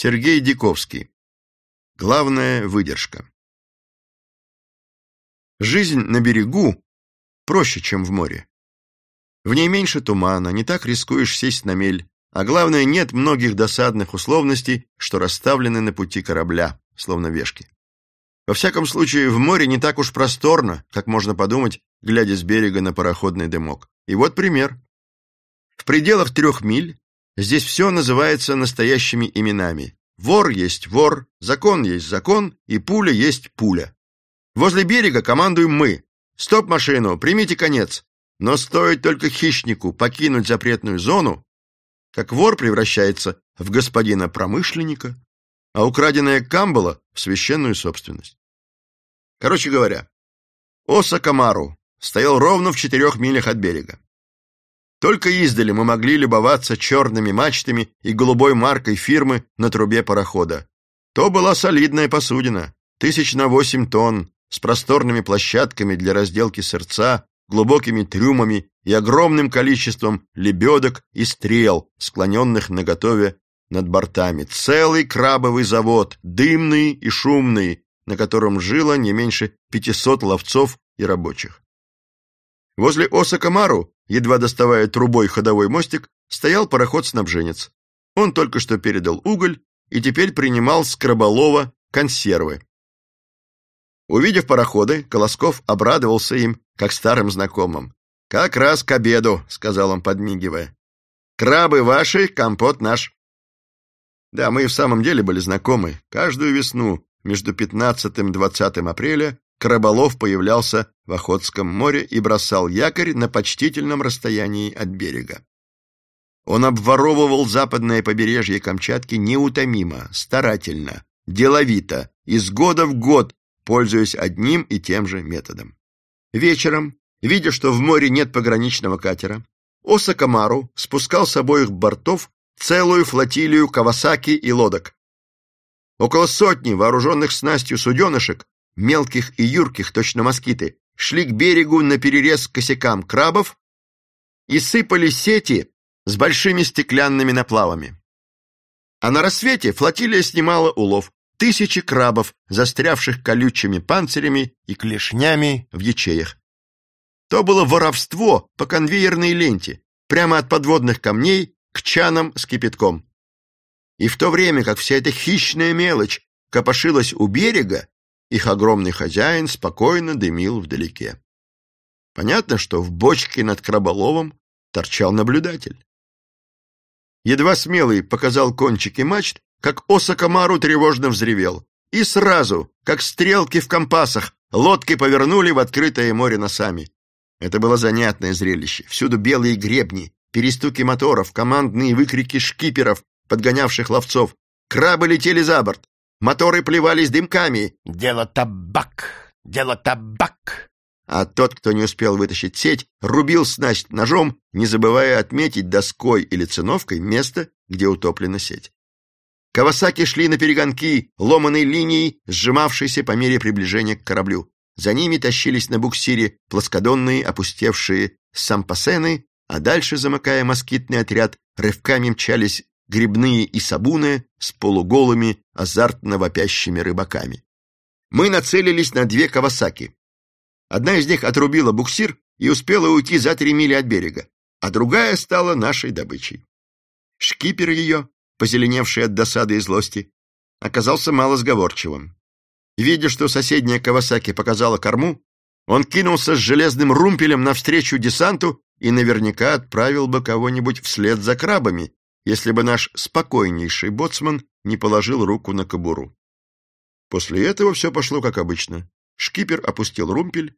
Сергей Диковский. Главная выдержка. Жизнь на берегу проще, чем в море. В ней меньше тумана, не так рискуешь сесть на мель, а главное, нет многих досадных условностей, что расставлены на пути корабля, словно вешки. Во всяком случае, в море не так уж просторно, как можно подумать, глядя с берега на пароходный дымок. И вот пример. В пределах трех миль здесь все называется настоящими именами. Вор есть вор, закон есть закон, и пуля есть пуля. Возле берега командуем мы. Стоп машину, примите конец. Но стоит только хищнику покинуть запретную зону, как вор превращается в господина промышленника, а украденная камбала в священную собственность. Короче говоря, Оса Камару стоял ровно в четырех милях от берега. Только издали мы могли любоваться черными мачтами и голубой маркой фирмы на трубе парохода. То была солидная посудина, тысяч на восемь тонн, с просторными площадками для разделки сырца, глубокими трюмами и огромным количеством лебедок и стрел, склоненных наготове над бортами. Целый крабовый завод, дымный и шумный, на котором жило не меньше 500 ловцов и рабочих. Возле Оса Камару, едва доставая трубой ходовой мостик, стоял пароход-снабженец. Он только что передал уголь и теперь принимал с краболова консервы. Увидев пароходы, Колосков обрадовался им, как старым знакомым. «Как раз к обеду», — сказал он, подмигивая. «Крабы ваши, компот наш». Да, мы и в самом деле были знакомы. Каждую весну между 15 и 20 апреля Краболов появлялся в Охотском море и бросал якорь на почтительном расстоянии от берега. Он обворовывал западное побережье Камчатки неутомимо, старательно, деловито, из года в год, пользуясь одним и тем же методом. Вечером, видя, что в море нет пограничного катера, Оса спускал с обоих бортов целую флотилию Кавасаки и лодок. Около сотни вооруженных снастью суденышек, мелких и юрких, точно москиты, шли к берегу на перерез косякам крабов и сыпали сети с большими стеклянными наплавами. А на рассвете флотилия снимала улов, тысячи крабов, застрявших колючими панцирями и клешнями в ячеях. То было воровство по конвейерной ленте, прямо от подводных камней к чанам с кипятком. И в то время, как вся эта хищная мелочь копошилась у берега, их огромный хозяин спокойно дымил вдалеке. Понятно, что в бочке над краболовом торчал наблюдатель. Едва смелый показал кончики мачт, как Осакамару тревожно взревел. И сразу, как стрелки в компасах, лодки повернули в открытое море носами. Это было занятное зрелище. Всюду белые гребни, перестуки моторов, командные выкрики шкиперов, подгонявших ловцов. Крабы летели за борт. Моторы плевались дымками. «Дело табак! Дело табак!» А тот, кто не успел вытащить сеть, рубил снасть ножом, не забывая отметить доской или циновкой место, где утоплена сеть. Кавасаки шли на перегонки, ломаной линией, сжимавшейся по мере приближения к кораблю. За ними тащились на буксире плоскодонные опустевшие сампасены, а дальше, замыкая москитный отряд, рывками мчались грибные и сабуны с полуголыми, азартно вопящими рыбаками. Мы нацелились на две Кавасаки. Одна из них отрубила буксир и успела уйти за три мили от берега, а другая стала нашей добычей. Шкипер ее, позеленевший от досады и злости, оказался малосговорчивым. Видя, что соседняя Кавасаки показала корму, он кинулся с железным румпелем навстречу десанту и наверняка отправил бы кого-нибудь вслед за крабами, если бы наш спокойнейший боцман не положил руку на кобуру. После этого все пошло как обычно. Шкипер опустил румпель,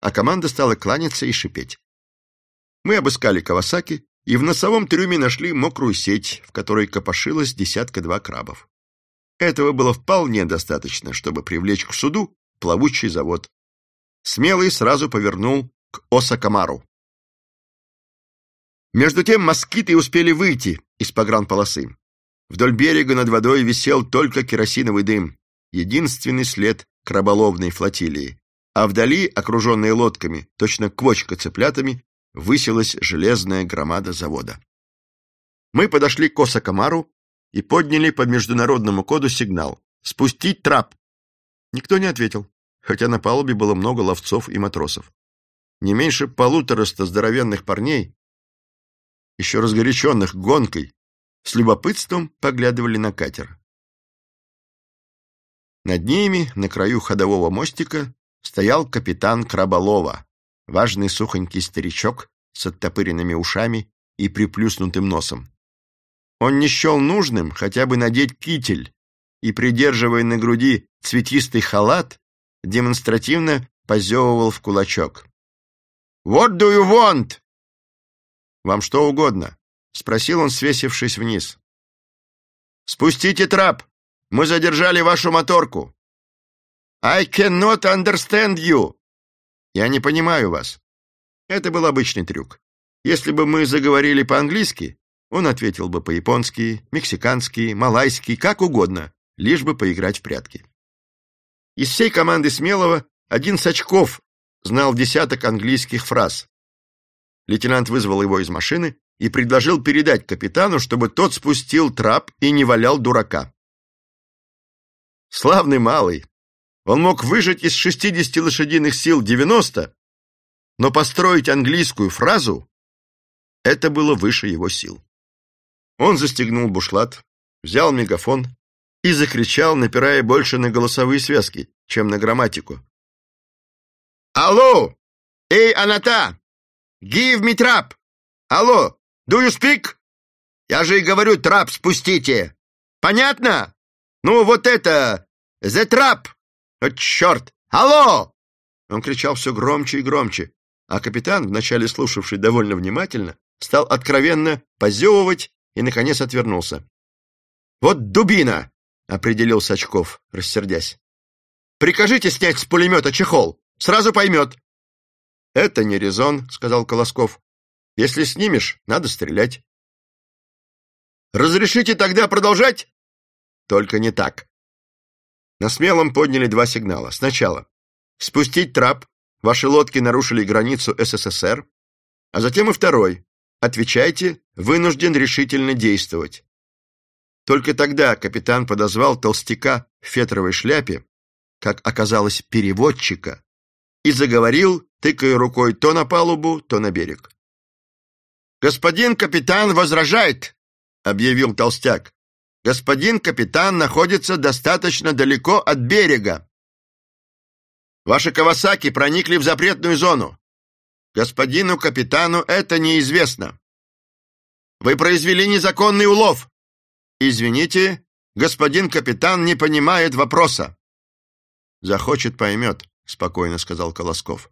а команда стала кланяться и шипеть. Мы обыскали Кавасаки и в носовом трюме нашли мокрую сеть, в которой копошилось десятка-два крабов. Этого было вполне достаточно, чтобы привлечь к суду плавучий завод. Смелый сразу повернул к Осакамару. Между тем москиты успели выйти из погранполосы. Вдоль берега над водой висел только керосиновый дым, единственный след краболовной флотилии. А вдали, окруженные лодками, точно квочка цыплятами, высилась железная громада завода. Мы подошли к Осакамару и подняли по международному коду сигнал «Спустить трап!». Никто не ответил, хотя на палубе было много ловцов и матросов. Не меньше полутораста здоровенных парней, еще разгоряченных гонкой, с любопытством поглядывали на катер. Над ними, на краю ходового мостика, стоял капитан Краболова, важный сухонький старичок с оттопыренными ушами и приплюснутым носом. Он не счел нужным хотя бы надеть китель и, придерживая на груди цветистый халат, демонстративно позевывал в кулачок. «What do you want?» «Вам что угодно?» — спросил он, свесившись вниз. «Спустите трап! Мы задержали вашу моторку!» «I cannot understand you!» «Я не понимаю вас». Это был обычный трюк. Если бы мы заговорили по-английски, он ответил бы по-японски, мексикански, малайски, как угодно, лишь бы поиграть в прятки. Из всей команды Смелого один Сачков знал десяток английских фраз. Лейтенант вызвал его из машины и предложил передать капитану, чтобы тот спустил трап и не валял дурака. Славный малый. Он мог выжать из 60 лошадиных сил 90, но построить английскую фразу — это было выше его сил. Он застегнул бушлат, взял мегафон и закричал, напирая больше на голосовые связки, чем на грамматику. «Алло! Эй, Аната! Give me trap! Алло! Do you speak? Я же и говорю, трап спустите! Понятно? Ну, вот это... The trap! О, черт! Алло!» Он кричал все громче и громче, а капитан, вначале слушавший довольно внимательно, стал откровенно позевывать и, наконец, отвернулся. «Вот дубина!» — определил Сачков, рассердясь. «Прикажите снять с пулемета чехол, сразу поймет». «Это не резон», — сказал Колосков. «Если снимешь, надо стрелять». «Разрешите тогда продолжать?» «Только не так». На смелом подняли два сигнала. Сначала «Спустить трап, ваши лодки нарушили границу СССР», а затем и второй Отвечайте, вынужден решительно действовать. Только тогда капитан подозвал толстяка в фетровой шляпе, как оказалось, переводчика, и заговорил, тыкая рукой то на палубу, то на берег. «Господин капитан возражает», — объявил толстяк. «Господин капитан находится достаточно далеко от берега. Ваши Кавасаки проникли в запретную зону. Господину капитану это неизвестно. Вы произвели незаконный улов. Извините, господин капитан не понимает вопроса. Захочет, поймет, спокойно сказал Колосков.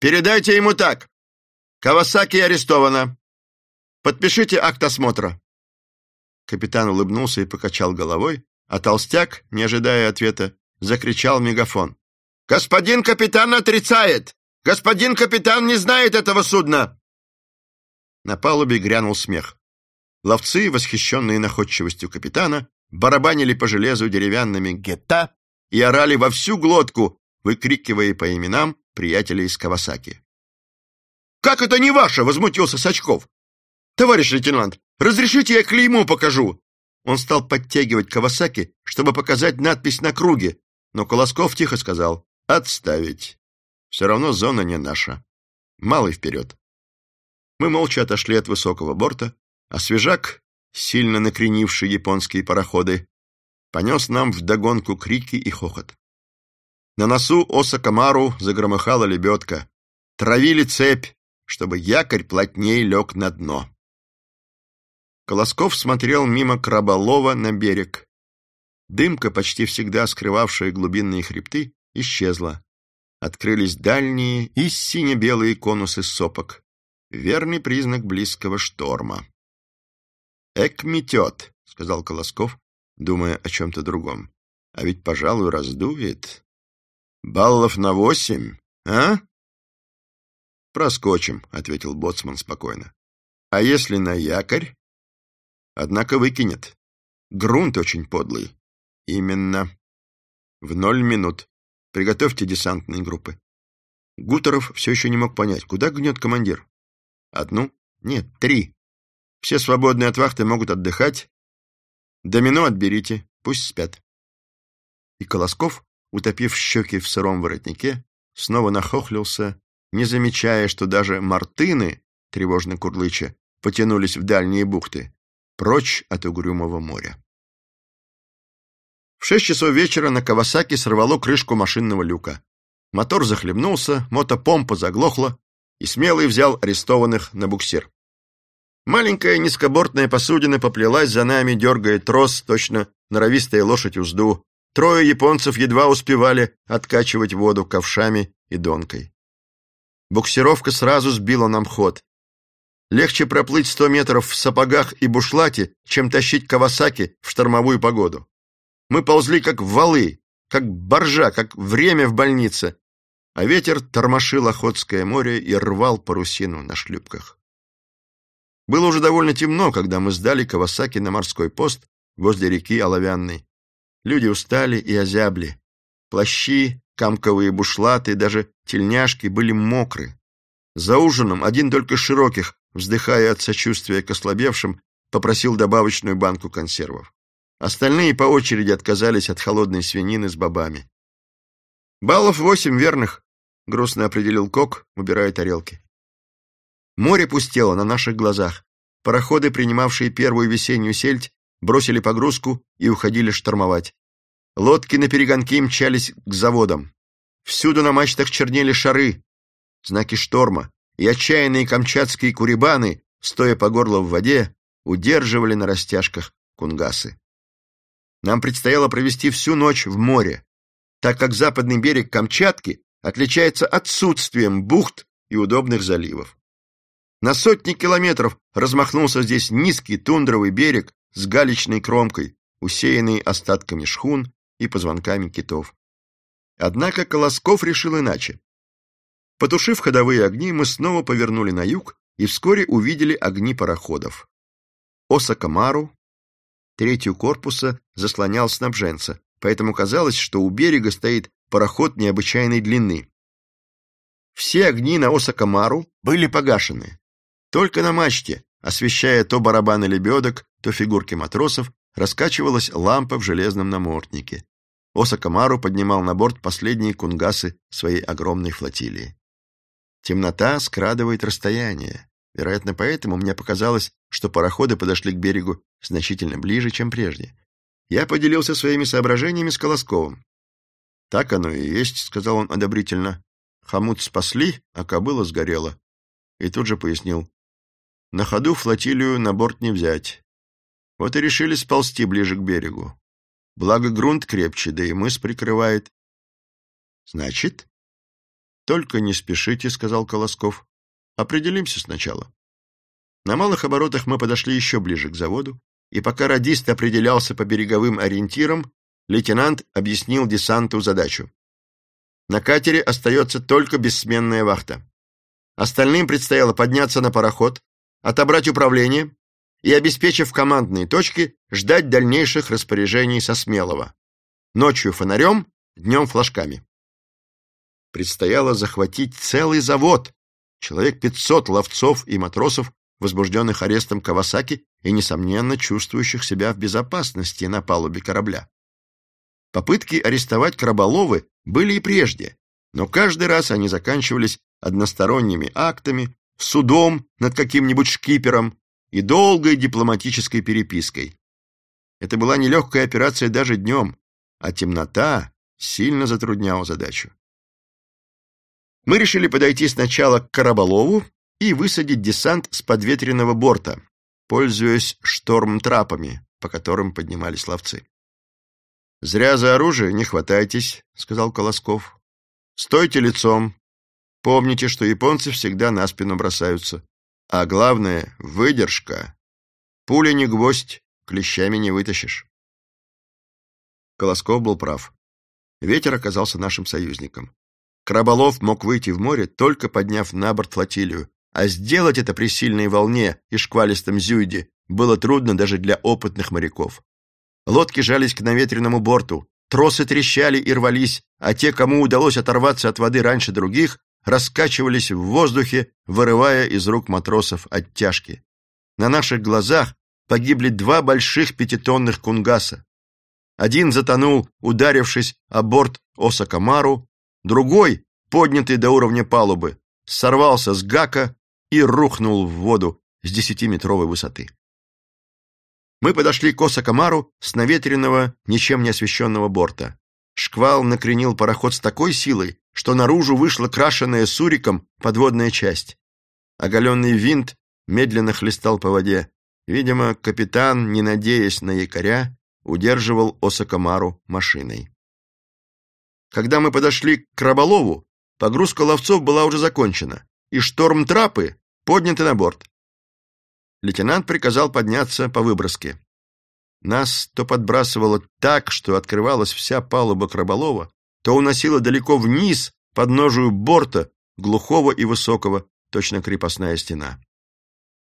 Передайте ему так. Кавасаки арестована. Подпишите акт осмотра. Капитан улыбнулся и покачал головой, а толстяк, не ожидая ответа, закричал мегафон. «Господин капитан отрицает! «Господин капитан не знает этого судна!» На палубе грянул смех. Ловцы, восхищенные находчивостью капитана, барабанили по железу деревянными гетта и орали во всю глотку, выкрикивая по именам приятелей из Кавасаки. «Как это не ваше?» — возмутился Сачков. «Товарищ лейтенант, разрешите я клейму покажу?» Он стал подтягивать Кавасаки, чтобы показать надпись на круге, но Колосков тихо сказал «Отставить». Все равно зона не наша. Малый вперед. Мы молча отошли от высокого борта, а свежак, сильно накренивший японские пароходы, понес нам вдогонку крики и хохот. На носу Оса Камару загромыхала лебедка. Травили цепь, чтобы якорь плотнее лег на дно. Колосков смотрел мимо Краболова на берег. Дымка, почти всегда скрывавшая глубинные хребты, исчезла открылись дальние и сине-белые конусы сопок. Верный признак близкого шторма. «Эк метет», — сказал Колосков, думая о чем-то другом. «А ведь, пожалуй, раздует. Баллов на восемь, а?» «Проскочим», — ответил Боцман спокойно. «А если на якорь?» «Однако выкинет. Грунт очень подлый». «Именно. В ноль минут. Приготовьте десантные группы. Гутеров все еще не мог понять, куда гнет командир. Одну? Нет, три. Все свободные от вахты могут отдыхать. Домино отберите, пусть спят. И Колосков, утопив щеки в сыром воротнике, снова нахохлился, не замечая, что даже мартыны, тревожно курлыча, потянулись в дальние бухты, прочь от угрюмого моря. В шесть часов вечера на Кавасаки сорвало крышку машинного люка. Мотор захлебнулся, мотопомпа заглохла, и Смелый взял арестованных на буксир. Маленькая низкобортная посудина поплелась за нами, дергая трос, точно норовистая лошадь узду. Трое японцев едва успевали откачивать воду ковшами и донкой. Буксировка сразу сбила нам ход. Легче проплыть сто метров в сапогах и бушлате, чем тащить Кавасаки в штормовую погоду. Мы ползли как валы, как боржа, как время в больнице, а ветер тормошил Охотское море и рвал парусину на шлюпках. Было уже довольно темно, когда мы сдали Кавасаки на морской пост возле реки Оловянной. Люди устали и озябли. Плащи, камковые бушлаты, даже тельняшки были мокры. За ужином один только Широких, вздыхая от сочувствия к ослабевшим, попросил добавочную банку консервов. Остальные по очереди отказались от холодной свинины с бобами. «Баллов восемь верных», — грустно определил Кок, убирая тарелки. Море пустело на наших глазах. Пароходы, принимавшие первую весеннюю сельдь, бросили погрузку и уходили штормовать. Лодки на перегонки мчались к заводам. Всюду на мачтах чернели шары, знаки шторма, и отчаянные камчатские курибаны, стоя по горло в воде, удерживали на растяжках кунгасы. Нам предстояло провести всю ночь в море, так как западный берег Камчатки отличается отсутствием бухт и удобных заливов. На сотни километров размахнулся здесь низкий тундровый берег с галечной кромкой, усеянный остатками шхун и позвонками китов. Однако Колосков решил иначе. Потушив ходовые огни, мы снова повернули на юг и вскоре увидели огни пароходов. Осакамару, третью корпуса, заслонял снабженца, поэтому казалось, что у берега стоит пароход необычайной длины. Все огни на Осакамару были погашены. Только на мачте, освещая то барабаны лебедок, то фигурки матросов, раскачивалась лампа в железном наморднике. Осакамару поднимал на борт последние кунгасы своей огромной флотилии. Темнота скрадывает расстояние. Вероятно, поэтому мне показалось, что пароходы подошли к берегу значительно ближе, чем прежде. Я поделился своими соображениями с Колосковым. «Так оно и есть», — сказал он одобрительно. «Хомут спасли, а кобыла сгорела». И тут же пояснил. На ходу флотилию на борт не взять. Вот и решили сползти ближе к берегу. Благо грунт крепче, да и мыс прикрывает. Значит? Только не спешите, сказал Колосков. Определимся сначала. На малых оборотах мы подошли еще ближе к заводу, и пока радист определялся по береговым ориентирам, лейтенант объяснил десанту задачу. На катере остается только бессменная вахта. Остальным предстояло подняться на пароход, отобрать управление и, обеспечив командные точки, ждать дальнейших распоряжений со Смелого. Ночью фонарем, днем флажками. Предстояло захватить целый завод, человек 500 ловцов и матросов, возбужденных арестом Кавасаки и, несомненно, чувствующих себя в безопасности на палубе корабля. Попытки арестовать Краболовы были и прежде, но каждый раз они заканчивались односторонними актами, судом над каким-нибудь шкипером и долгой дипломатической перепиской. Это была нелегкая операция даже днем, а темнота сильно затрудняла задачу. Мы решили подойти сначала к Караболову и высадить десант с подветренного борта, пользуясь шторм-трапами, по которым поднимались ловцы. «Зря за оружие не хватайтесь», — сказал Колосков. «Стойте лицом, Помните, что японцы всегда на спину бросаются. А главное — выдержка. Пуля не гвоздь, клещами не вытащишь. Колосков был прав. Ветер оказался нашим союзником. Краболов мог выйти в море, только подняв на борт флотилию, а сделать это при сильной волне и шквалистом зюйде было трудно даже для опытных моряков. Лодки жались к наветренному борту, тросы трещали и рвались, а те, кому удалось оторваться от воды раньше других, раскачивались в воздухе, вырывая из рук матросов оттяжки. На наших глазах погибли два больших пятитонных кунгаса. Один затонул, ударившись о борт Осакамару, другой, поднятый до уровня палубы, сорвался с гака и рухнул в воду с десятиметровой высоты. Мы подошли к Осакамару с наветренного, ничем не освещенного борта. Шквал накренил пароход с такой силой, что наружу вышла крашенная суриком подводная часть. Оголенный винт медленно хлестал по воде. Видимо, капитан, не надеясь на якоря, удерживал Осакамару машиной. Когда мы подошли к Раболову, погрузка ловцов была уже закончена, и шторм-трапы подняты на борт. Лейтенант приказал подняться по выброске. Нас то подбрасывало так, что открывалась вся палуба Краболова, то уносило далеко вниз, под ножию борта, глухого и высокого, точно крепостная стена.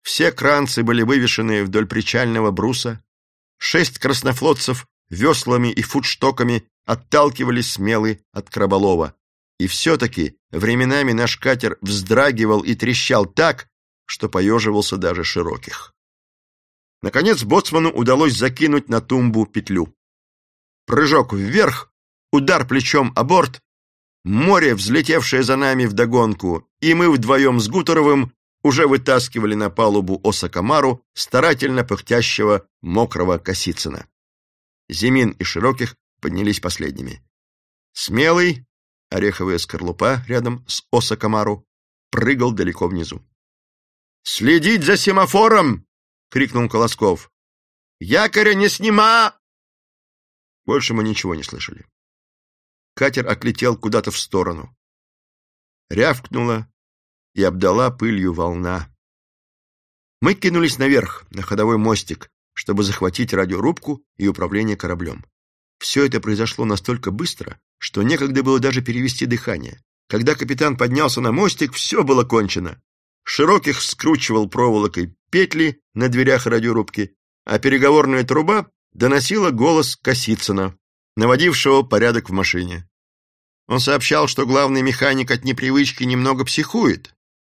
Все кранцы были вывешены вдоль причального бруса, шесть краснофлотцев веслами и футштоками отталкивались смелы от Краболова. И все-таки временами наш катер вздрагивал и трещал так, что поеживался даже широких. Наконец боцману удалось закинуть на тумбу петлю. Прыжок вверх, удар плечом о борт, море, взлетевшее за нами вдогонку, и мы вдвоем с Гутеровым уже вытаскивали на палубу Осакамару старательно пыхтящего мокрого Косицына. Зимин и Широких поднялись последними. Смелый, ореховая скорлупа рядом с Осакамару, прыгал далеко внизу. «Следить за семафором!» — крикнул Колосков. «Якоря не снима!» Больше мы ничего не слышали. Катер отлетел куда-то в сторону. Рявкнула и обдала пылью волна. Мы кинулись наверх, на ходовой мостик, чтобы захватить радиорубку и управление кораблем. Все это произошло настолько быстро, что некогда было даже перевести дыхание. Когда капитан поднялся на мостик, все было кончено. Широких скручивал проволокой петли на дверях радиорубки, а переговорная труба доносила голос Косицына, наводившего порядок в машине. Он сообщал, что главный механик от непривычки немного психует,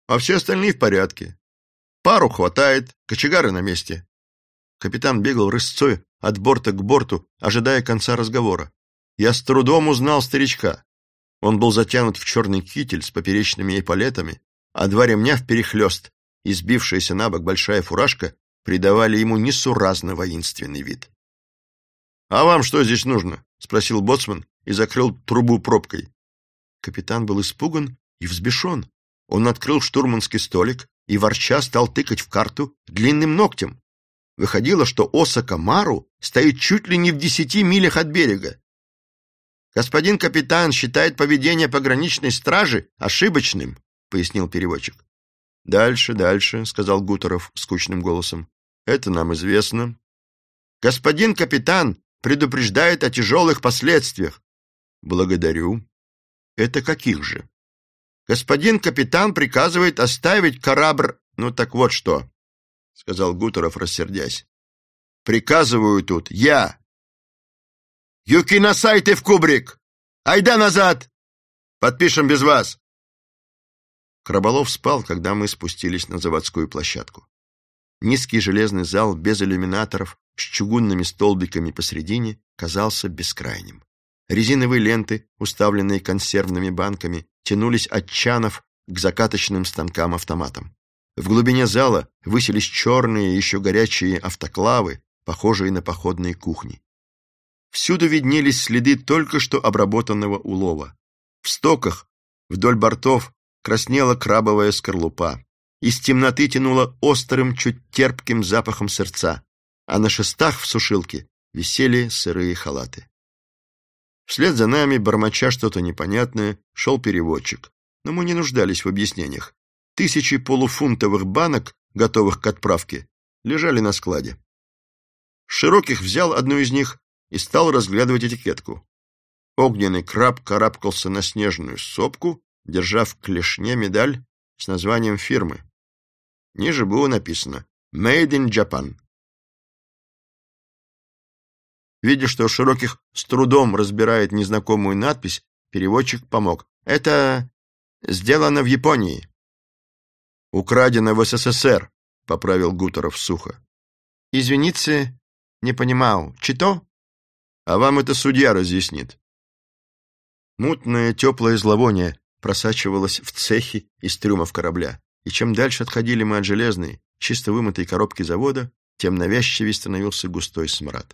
а все остальные в порядке. Пару хватает, кочегары на месте. Капитан бегал рысцой от борта к борту, ожидая конца разговора. Я с трудом узнал старичка. Он был затянут в черный китель с поперечными эполетами, а два ремня вперехлёст, и сбившаяся на бок большая фуражка придавали ему несуразно воинственный вид. «А вам что здесь нужно?» — спросил боцман и закрыл трубу пробкой. Капитан был испуган и взбешен. Он открыл штурманский столик и, ворча, стал тыкать в карту длинным ногтем. Выходило, что Осака Мару стоит чуть ли не в десяти милях от берега. «Господин капитан считает поведение пограничной стражи ошибочным», — пояснил переводчик. «Дальше, дальше», — сказал Гутеров скучным голосом. «Это нам известно». «Господин капитан предупреждает о тяжелых последствиях». «Благодарю». «Это каких же?» «Господин капитан приказывает оставить корабль...» «Ну так вот что», — сказал Гутеров, рассердясь. «Приказываю тут я». «Юкинасайте в кубрик! Айда назад! Подпишем без вас!» Краболов спал, когда мы спустились на заводскую площадку. Низкий железный зал без иллюминаторов, с чугунными столбиками посредине, казался бескрайним. Резиновые ленты, уставленные консервными банками, тянулись от чанов к закаточным станкам-автоматам. В глубине зала высились черные, еще горячие автоклавы, похожие на походные кухни. Всюду виднелись следы только что обработанного улова. В стоках, вдоль бортов, краснела крабовая скорлупа. Из темноты тянуло острым, чуть терпким запахом сердца, а на шестах в сушилке висели сырые халаты. Вслед за нами, бормоча что-то непонятное, шел переводчик. Но мы не нуждались в объяснениях. Тысячи полуфунтовых банок, готовых к отправке, лежали на складе. Широких взял одну из них и стал разглядывать этикетку. Огненный краб карабкался на снежную сопку, держа в клешне медаль с названием фирмы. Ниже было написано «Made in Japan». Видя, что Широких с трудом разбирает незнакомую надпись, переводчик помог. «Это сделано в Японии». «Украдено в СССР», — поправил Гутеров сухо. извиниться, не понимал, чито? А вам это судья разъяснит. Мутное теплое зловоние просачивалось в цехи из трюмов корабля, и чем дальше отходили мы от железной, чисто вымытой коробки завода, тем навязчивее становился густой смрад.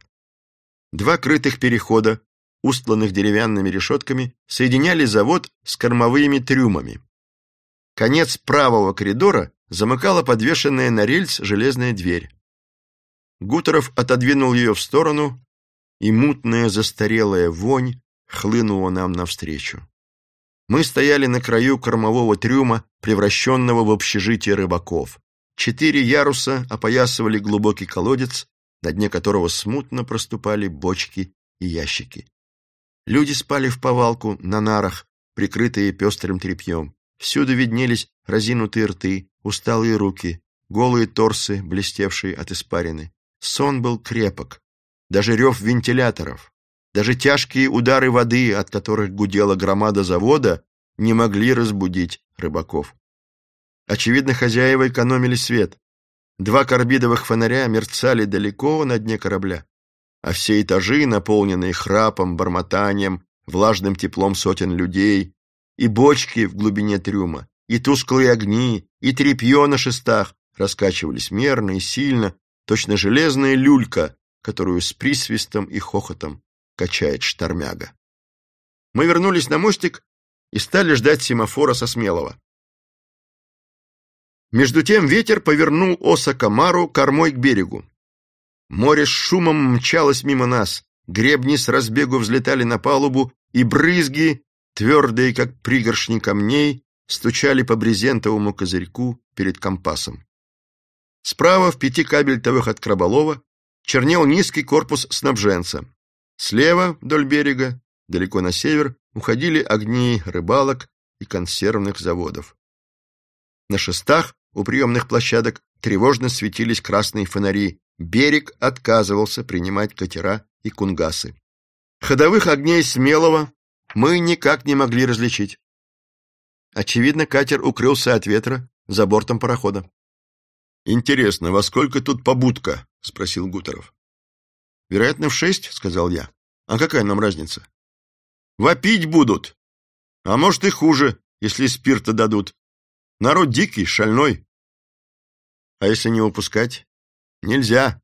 Два крытых перехода, устланных деревянными решетками, соединяли завод с кормовыми трюмами. Конец правого коридора замыкала подвешенная на рельс железная дверь. Гутеров отодвинул ее в сторону, и мутная застарелая вонь хлынула нам навстречу. Мы стояли на краю кормового трюма, превращенного в общежитие рыбаков. Четыре яруса опоясывали глубокий колодец, на дне которого смутно проступали бочки и ящики. Люди спали в повалку, на нарах, прикрытые пестрым тряпьем. Всюду виднелись разинутые рты, усталые руки, голые торсы, блестевшие от испарины. Сон был крепок. Даже рев вентиляторов, даже тяжкие удары воды, от которых гудела громада завода, не могли разбудить рыбаков. Очевидно, хозяева экономили свет. Два карбидовых фонаря мерцали далеко на дне корабля, а все этажи, наполненные храпом, бормотанием, влажным теплом сотен людей, и бочки в глубине трюма, и тусклые огни, и тряпье на шестах раскачивались мерно и сильно, точно железная люлька, которую с присвистом и хохотом качает штормяга. Мы вернулись на мостик и стали ждать семафора со Смелого. Между тем ветер повернул Оса Камару кормой к берегу. Море с шумом мчалось мимо нас, гребни с разбегу взлетали на палубу, и брызги, твердые, как пригоршни камней, стучали по брезентовому козырьку перед компасом. Справа, в пяти кабельтовых от Краболова, чернел низкий корпус снабженца. Слева, вдоль берега, далеко на север, уходили огни рыбалок и консервных заводов. На шестах у приемных площадок тревожно светились красные фонари. Берег отказывался принимать катера и кунгасы. Ходовых огней смелого мы никак не могли различить. Очевидно, катер укрылся от ветра за бортом парохода. «Интересно, во сколько тут побудка?» — спросил Гутеров. «Вероятно, в шесть», — сказал я. «А какая нам разница?» «Вопить будут! А может и хуже, если спирта дадут. Народ дикий, шальной. А если не упускать? Нельзя.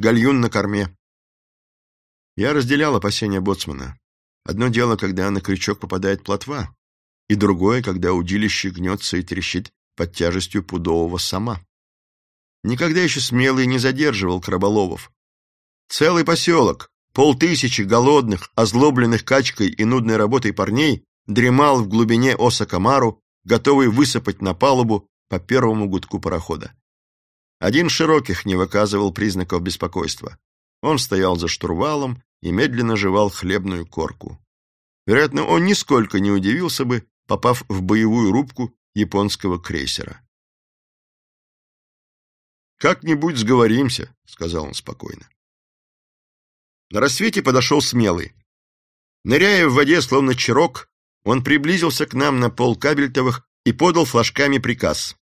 Гальюн на корме». Я разделял опасения боцмана. Одно дело, когда на крючок попадает плотва, и другое, когда удилище гнется и трещит под тяжестью пудового сама. Никогда еще смелый не задерживал краболовов. Целый поселок, полтысячи голодных, озлобленных качкой и нудной работой парней дремал в глубине оса Камару, готовый высыпать на палубу по первому гудку парохода. Один Широких не выказывал признаков беспокойства. Он стоял за штурвалом и медленно жевал хлебную корку. Вероятно, он нисколько не удивился бы, попав в боевую рубку японского крейсера. «Как-нибудь сговоримся», — сказал он спокойно. На рассвете подошел смелый. Ныряя в воде, словно чирок, он приблизился к нам на пол кабельтовых и подал флажками приказ.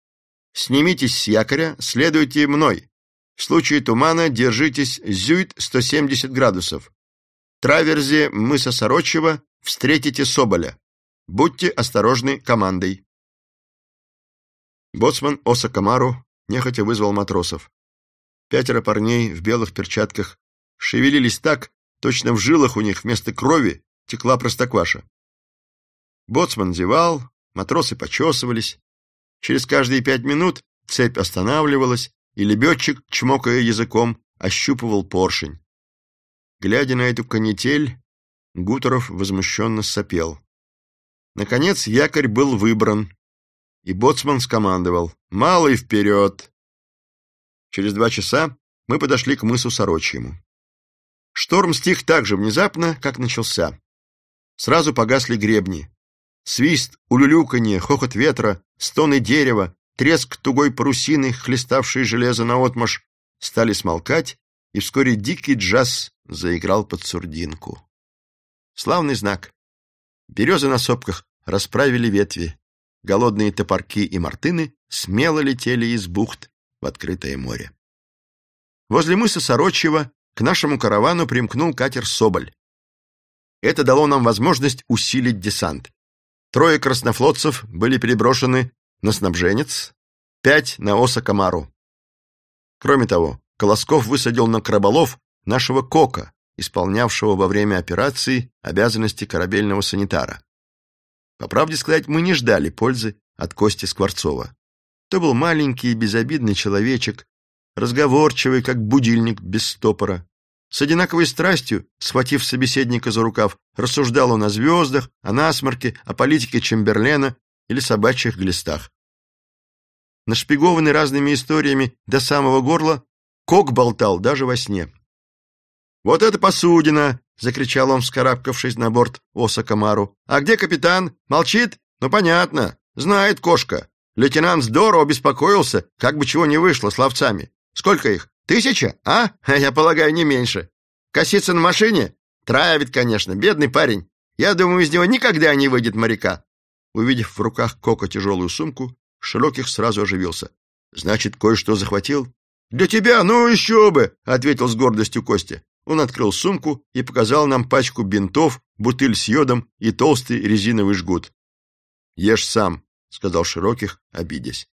«Снимитесь с якоря, следуйте мной. В случае тумана держитесь зюит 170 градусов. Траверзе мыса Сорочева встретите Соболя. Будьте осторожны командой». Боцман Оса Камару нехотя вызвал матросов. Пятеро парней в белых перчатках шевелились так, точно в жилах у них вместо крови текла простокваша. Боцман зевал, матросы почесывались. Через каждые пять минут цепь останавливалась, и лебедчик, чмокая языком, ощупывал поршень. Глядя на эту канитель, Гутеров возмущенно сопел. Наконец якорь был выбран, и боцман скомандовал «Малый вперед!». Через два часа мы подошли к мысу Сорочьему. Шторм стих так же внезапно, как начался. Сразу погасли гребни. Свист, улюлюканье, хохот ветра, стоны дерева, треск тугой парусины, хлеставшей железо наотмашь, стали смолкать, и вскоре дикий джаз заиграл под сурдинку. Славный знак. Березы на сопках расправили ветви, голодные топорки и мартыны смело летели из бухт в открытое море. возле мыса Сорочьего к нашему каравану примкнул катер «Соболь». Это дало нам возможность усилить десант. Трое краснофлотцев были переброшены на снабженец, пять на Оса-Камару. Кроме того, Колосков высадил на Краболов нашего Кока, исполнявшего во время операции обязанности корабельного санитара. По правде сказать, мы не ждали пользы от Кости Скворцова. То был маленький и безобидный человечек, разговорчивый, как будильник без стопора. С одинаковой страстью, схватив собеседника за рукав, рассуждал он о звездах, о насморке, о политике Чемберлена или собачьих глистах. Нашпигованный разными историями до самого горла, Кок болтал даже во сне. «Вот это посудина!» — закричал он, вскарабкавшись на борт Оса Камару. «А где капитан? Молчит? Ну, понятно. Знает кошка. Лейтенант здорово беспокоился, как бы чего не вышло с ловцами. Сколько их? Тысяча? А? Я полагаю, не меньше. Коситься на машине? Травит, конечно, бедный парень. Я думаю, из него никогда не выйдет моряка». Увидев в руках Кока тяжелую сумку, Широких сразу оживился. «Значит, кое-что захватил?» «Для тебя, ну еще бы!» — ответил с гордостью Костя. Он открыл сумку и показал нам пачку бинтов, бутыль с йодом и толстый резиновый жгут. «Ешь сам», — сказал Широких, обидясь.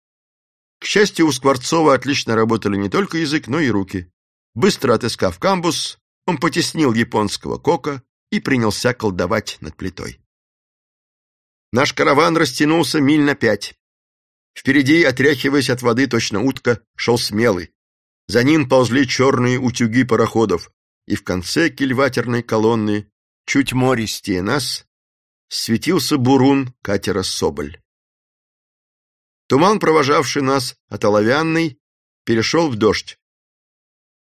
К счастью, у Скворцова отлично работали не только язык, но и руки. Быстро отыскав камбус, он потеснил японского кока и принялся колдовать над плитой. Наш караван растянулся миль на пять. Впереди, отряхиваясь от воды, точно утка, шел смелый. За ним ползли черные утюги пароходов, и в конце кильватерной колонны, чуть мористее нас, светился бурун катера «Соболь». Туман, провожавший нас от Оловянной, перешел в дождь.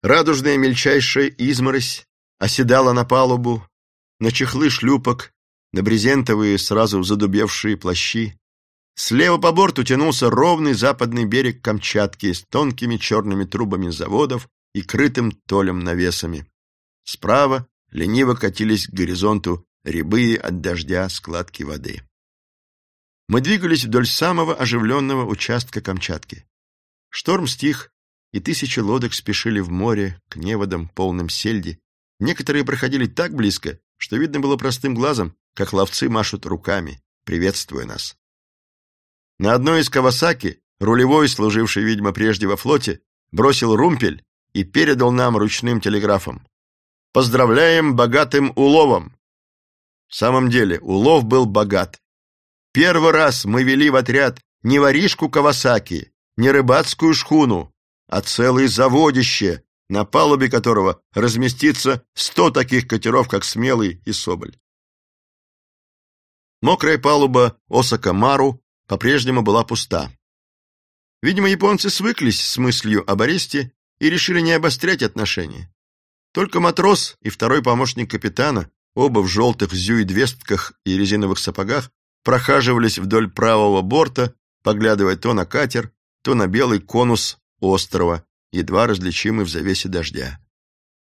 Радужная мельчайшая изморозь оседала на палубу, на чехлы шлюпок, на брезентовые сразу задубевшие плащи. Слева по борту тянулся ровный западный берег Камчатки с тонкими черными трубами заводов и крытым толем навесами. Справа лениво катились к горизонту рябые от дождя складки воды. Мы двигались вдоль самого оживленного участка Камчатки. Шторм стих, и тысячи лодок спешили в море к неводам, полным сельди. Некоторые проходили так близко, что видно было простым глазом, как ловцы машут руками, приветствуя нас. На одной из Кавасаки рулевой, служивший, видимо, прежде во флоте, бросил румпель и передал нам ручным телеграфом. Поздравляем богатым уловом!» В самом деле, улов был богат. Первый раз мы вели в отряд не воришку Кавасаки, не рыбацкую шхуну, а целое заводище, на палубе которого разместится сто таких катеров, как Смелый и Соболь. Мокрая палуба Осака Мару по-прежнему была пуста. Видимо, японцы свыклись с мыслью об аресте и решили не обострять отношения. Только матрос и второй помощник капитана, оба в желтых зюидвестках и резиновых сапогах, прохаживались вдоль правого борта, поглядывая то на катер, то на белый конус острова, едва различимый в завесе дождя.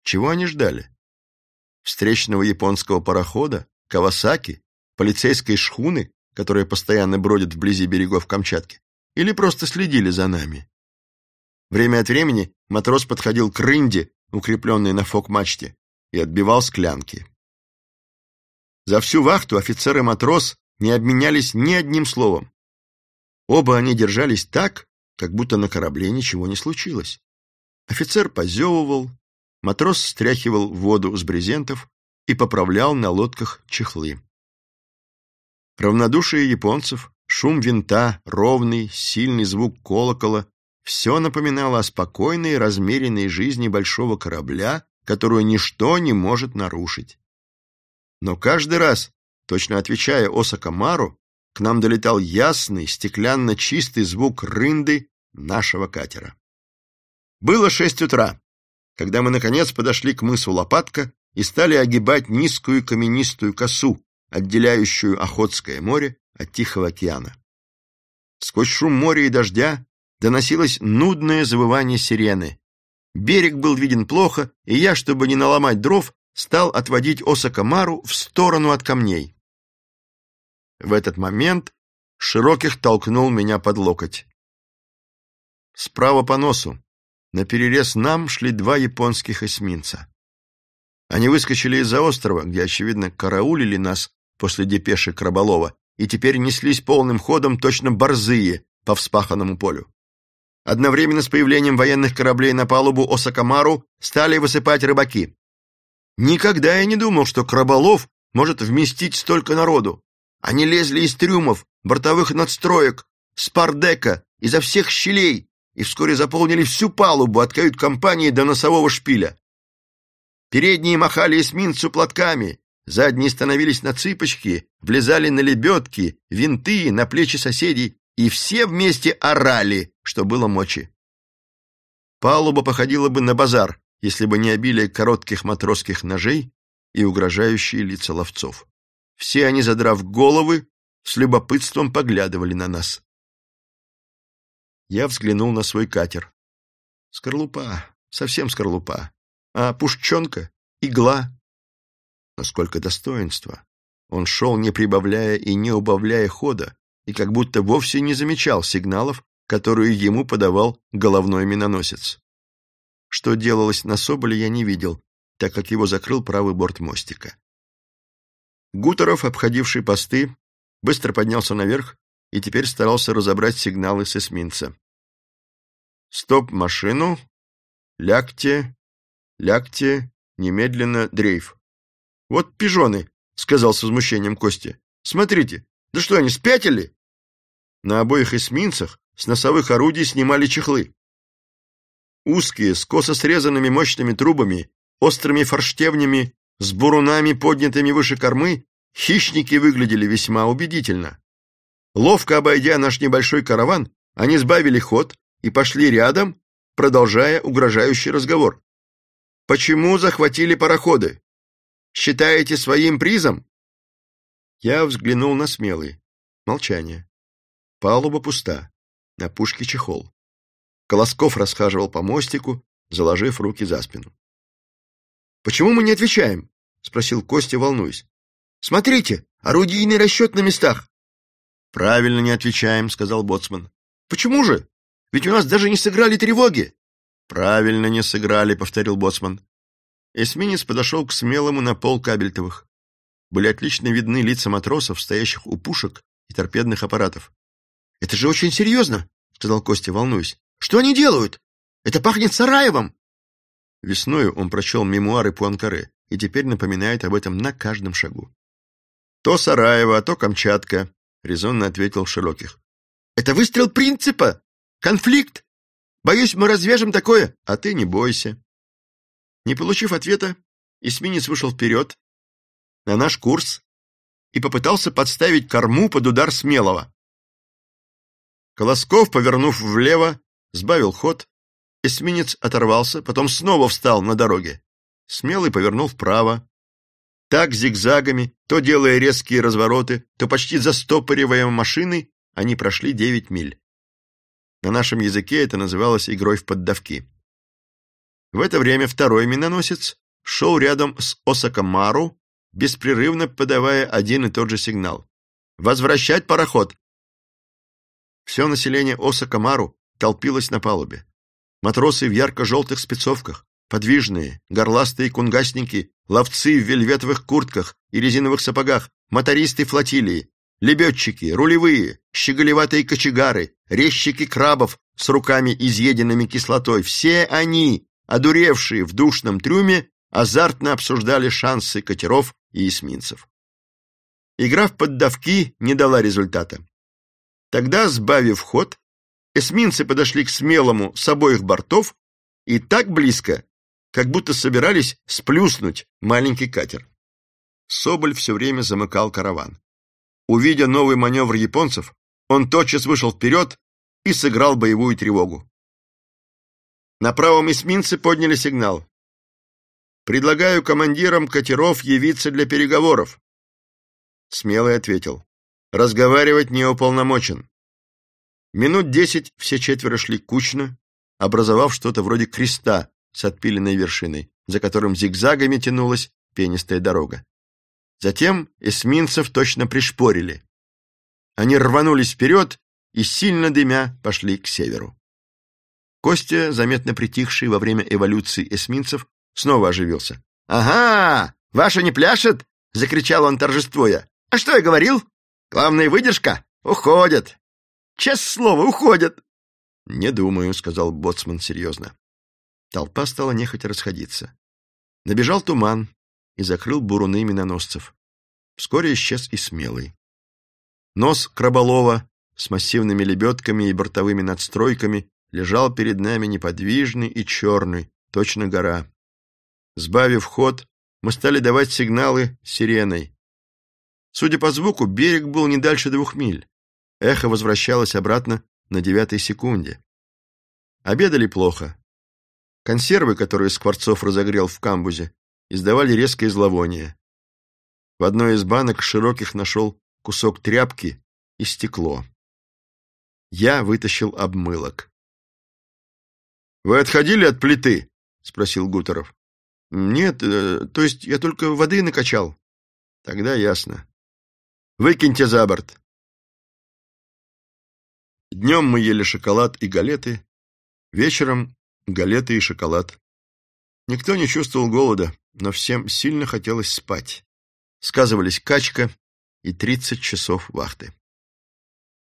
Чего они ждали? Встречного японского парохода, Кавасаки, полицейской шхуны, которая постоянно бродит вблизи берегов Камчатки, или просто следили за нами? Время от времени матрос подходил к рынде, укрепленной на фок-мачте, и отбивал склянки. За всю вахту офицер и матрос не обменялись ни одним словом. Оба они держались так, как будто на корабле ничего не случилось. Офицер позевывал, матрос стряхивал воду с брезентов и поправлял на лодках чехлы. Равнодушие японцев, шум винта, ровный, сильный звук колокола все напоминало о спокойной, размеренной жизни большого корабля, которую ничто не может нарушить. Но каждый раз, точно отвечая Осакамару, к нам долетал ясный, стеклянно-чистый звук рынды нашего катера. Было шесть утра, когда мы, наконец, подошли к мысу Лопатка и стали огибать низкую каменистую косу, отделяющую Охотское море от Тихого океана. Сквозь шум моря и дождя доносилось нудное завывание сирены. Берег был виден плохо, и я, чтобы не наломать дров, стал отводить Осакамару в сторону от камней. В этот момент Широких толкнул меня под локоть. Справа по носу, На перерез нам шли два японских эсминца. Они выскочили из-за острова, где, очевидно, караулили нас после депеши Краболова, и теперь неслись полным ходом точно борзые по вспаханному полю. Одновременно с появлением военных кораблей на палубу Осакамару стали высыпать рыбаки. Никогда я не думал, что Краболов может вместить столько народу. Они лезли из трюмов, бортовых надстроек, с пардека, изо всех щелей, и вскоре заполнили всю палубу от кают-компании до носового шпиля. Передние махали эсминцу платками, задние становились на цыпочки, влезали на лебедки, винты, на плечи соседей, и все вместе орали, что было мочи. Палуба походила бы на базар, если бы не обилие коротких матросских ножей и угрожающие лица ловцов. Все они, задрав головы, с любопытством поглядывали на нас. Я взглянул на свой катер. Скорлупа, совсем скорлупа. А пушченка, игла. Но сколько достоинства. Он шел, не прибавляя и не убавляя хода, и как будто вовсе не замечал сигналов, которые ему подавал головной миноносец. Что делалось на Соболе, я не видел, так как его закрыл правый борт мостика. Гутеров, обходивший посты, быстро поднялся наверх и теперь старался разобрать сигналы с эсминца. «Стоп машину! Лягте! Лягте! Немедленно дрейф!» «Вот пижоны!» — сказал с возмущением Костя. «Смотрите, да что они, спятили?» На обоих эсминцах с носовых орудий снимали чехлы. Узкие, с косо срезанными мощными трубами, острыми форштевнями, с бурунами, поднятыми выше кормы, хищники выглядели весьма убедительно. Ловко обойдя наш небольшой караван, они сбавили ход и пошли рядом, продолжая угрожающий разговор. «Почему захватили пароходы? Считаете своим призом?» Я взглянул на смелый. Молчание. Палуба пуста. На пушке чехол. Колосков расхаживал по мостику, заложив руки за спину. «Почему мы не отвечаем?» — спросил Костя, волнуясь. «Смотрите, орудийный расчет на местах». «Правильно не отвечаем», — сказал Боцман. «Почему же? Ведь у нас даже не сыграли тревоги». «Правильно не сыграли», — повторил Боцман. Эсминец подошел к смелому на пол кабельтовых. Были отлично видны лица матросов, стоящих у пушек и торпедных аппаратов. «Это же очень серьезно», — сказал Костя, волнуясь. Что они делают? Это пахнет Сараевым!» Весною он прочел мемуары Пуанкаре и теперь напоминает об этом на каждом шагу. «То Сараево, то Камчатка», — резонно ответил Широких. «Это выстрел принципа! Конфликт! Боюсь, мы развяжем такое, а ты не бойся». Не получив ответа, эсминец вышел вперед на наш курс и попытался подставить корму под удар смелого. Колосков, повернув влево, сбавил ход, эсминец оторвался, потом снова встал на дороге. Смелый повернул вправо. Так зигзагами, то делая резкие развороты, то почти застопоривая машины, они прошли девять миль. На нашем языке это называлось игрой в поддавки. В это время второй миноносец шел рядом с Осакамару, беспрерывно подавая один и тот же сигнал. «Возвращать пароход!» Все население Осакамару толпилась на палубе. Матросы в ярко-желтых спецовках, подвижные, горластые кунгасники, ловцы в вельветовых куртках и резиновых сапогах, мотористы флотилии, лебедчики, рулевые, щеголеватые кочегары, резчики крабов с руками изъеденными кислотой. Все они, одуревшие в душном трюме, азартно обсуждали шансы катеров и эсминцев. Игра в поддавки не дала результата. Тогда, сбавив ход, Эсминцы подошли к смелому с обоих бортов и так близко, как будто собирались сплюснуть маленький катер. Соболь все время замыкал караван. Увидя новый маневр японцев, он тотчас вышел вперед и сыграл боевую тревогу. На правом эсминце подняли сигнал. «Предлагаю командирам катеров явиться для переговоров». Смелый ответил. «Разговаривать не уполномочен. Минут десять все четверо шли кучно, образовав что-то вроде креста с отпиленной вершиной, за которым зигзагами тянулась пенистая дорога. Затем эсминцев точно пришпорили. Они рванулись вперед и, сильно дымя, пошли к северу. Костя, заметно притихший во время эволюции эсминцев, снова оживился. «Ага! Ваша не пляшет?» — закричал он торжествуя. «А что я говорил? Главная выдержка? Уходят! Честное слово, уходят!» «Не думаю», — сказал Боцман серьезно. Толпа стала нехотя расходиться. Набежал туман и закрыл буруны миноносцев. Вскоре исчез и смелый. Нос Краболова с массивными лебедками и бортовыми надстройками лежал перед нами неподвижный и черный, точно гора. Сбавив ход, мы стали давать сигналы сиреной. Судя по звуку, берег был не дальше двух миль. Эхо возвращалось обратно на девятой секунде. Обедали плохо. Консервы, которые Скворцов разогрел в камбузе, издавали резкое зловоние. В одной из банок широких нашел кусок тряпки и стекло. Я вытащил обмылок. «Вы отходили от плиты?» — спросил Гутеров. «Нет, э, то есть я только воды накачал». «Тогда ясно. Выкиньте за борт». Днем мы ели шоколад и галеты, вечером — галеты и шоколад. Никто не чувствовал голода, но всем сильно хотелось спать. Сказывались качка и тридцать часов вахты.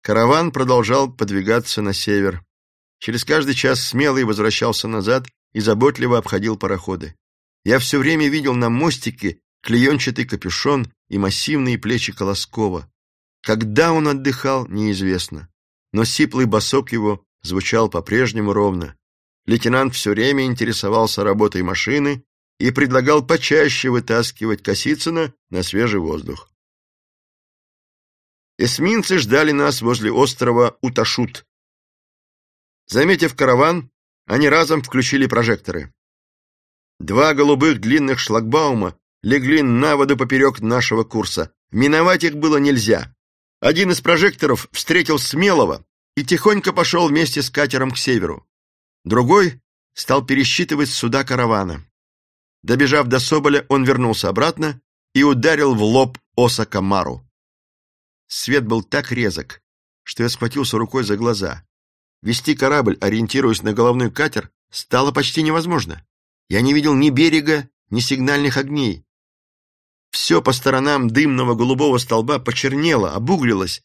Караван продолжал подвигаться на север. Через каждый час смелый возвращался назад и заботливо обходил пароходы. Я все время видел на мостике клеенчатый капюшон и массивные плечи Колоскова. Когда он отдыхал, неизвестно. Но сиплый босок его звучал по-прежнему ровно. Лейтенант все время интересовался работой машины и предлагал почаще вытаскивать Косицына на свежий воздух. Эсминцы ждали нас возле острова Уташут. Заметив караван, они разом включили прожекторы. Два голубых длинных шлагбаума легли на воду поперек нашего курса. Миновать их было нельзя. Один из прожекторов встретил Смелого и тихонько пошел вместе с катером к северу. Другой стал пересчитывать суда каравана. Добежав до Соболя, он вернулся обратно и ударил в лоб Оса Камару. Свет был так резок, что я схватился рукой за глаза. Вести корабль, ориентируясь на головной катер, стало почти невозможно. Я не видел ни берега, ни сигнальных огней. Все по сторонам дымного голубого столба почернело, обуглилось.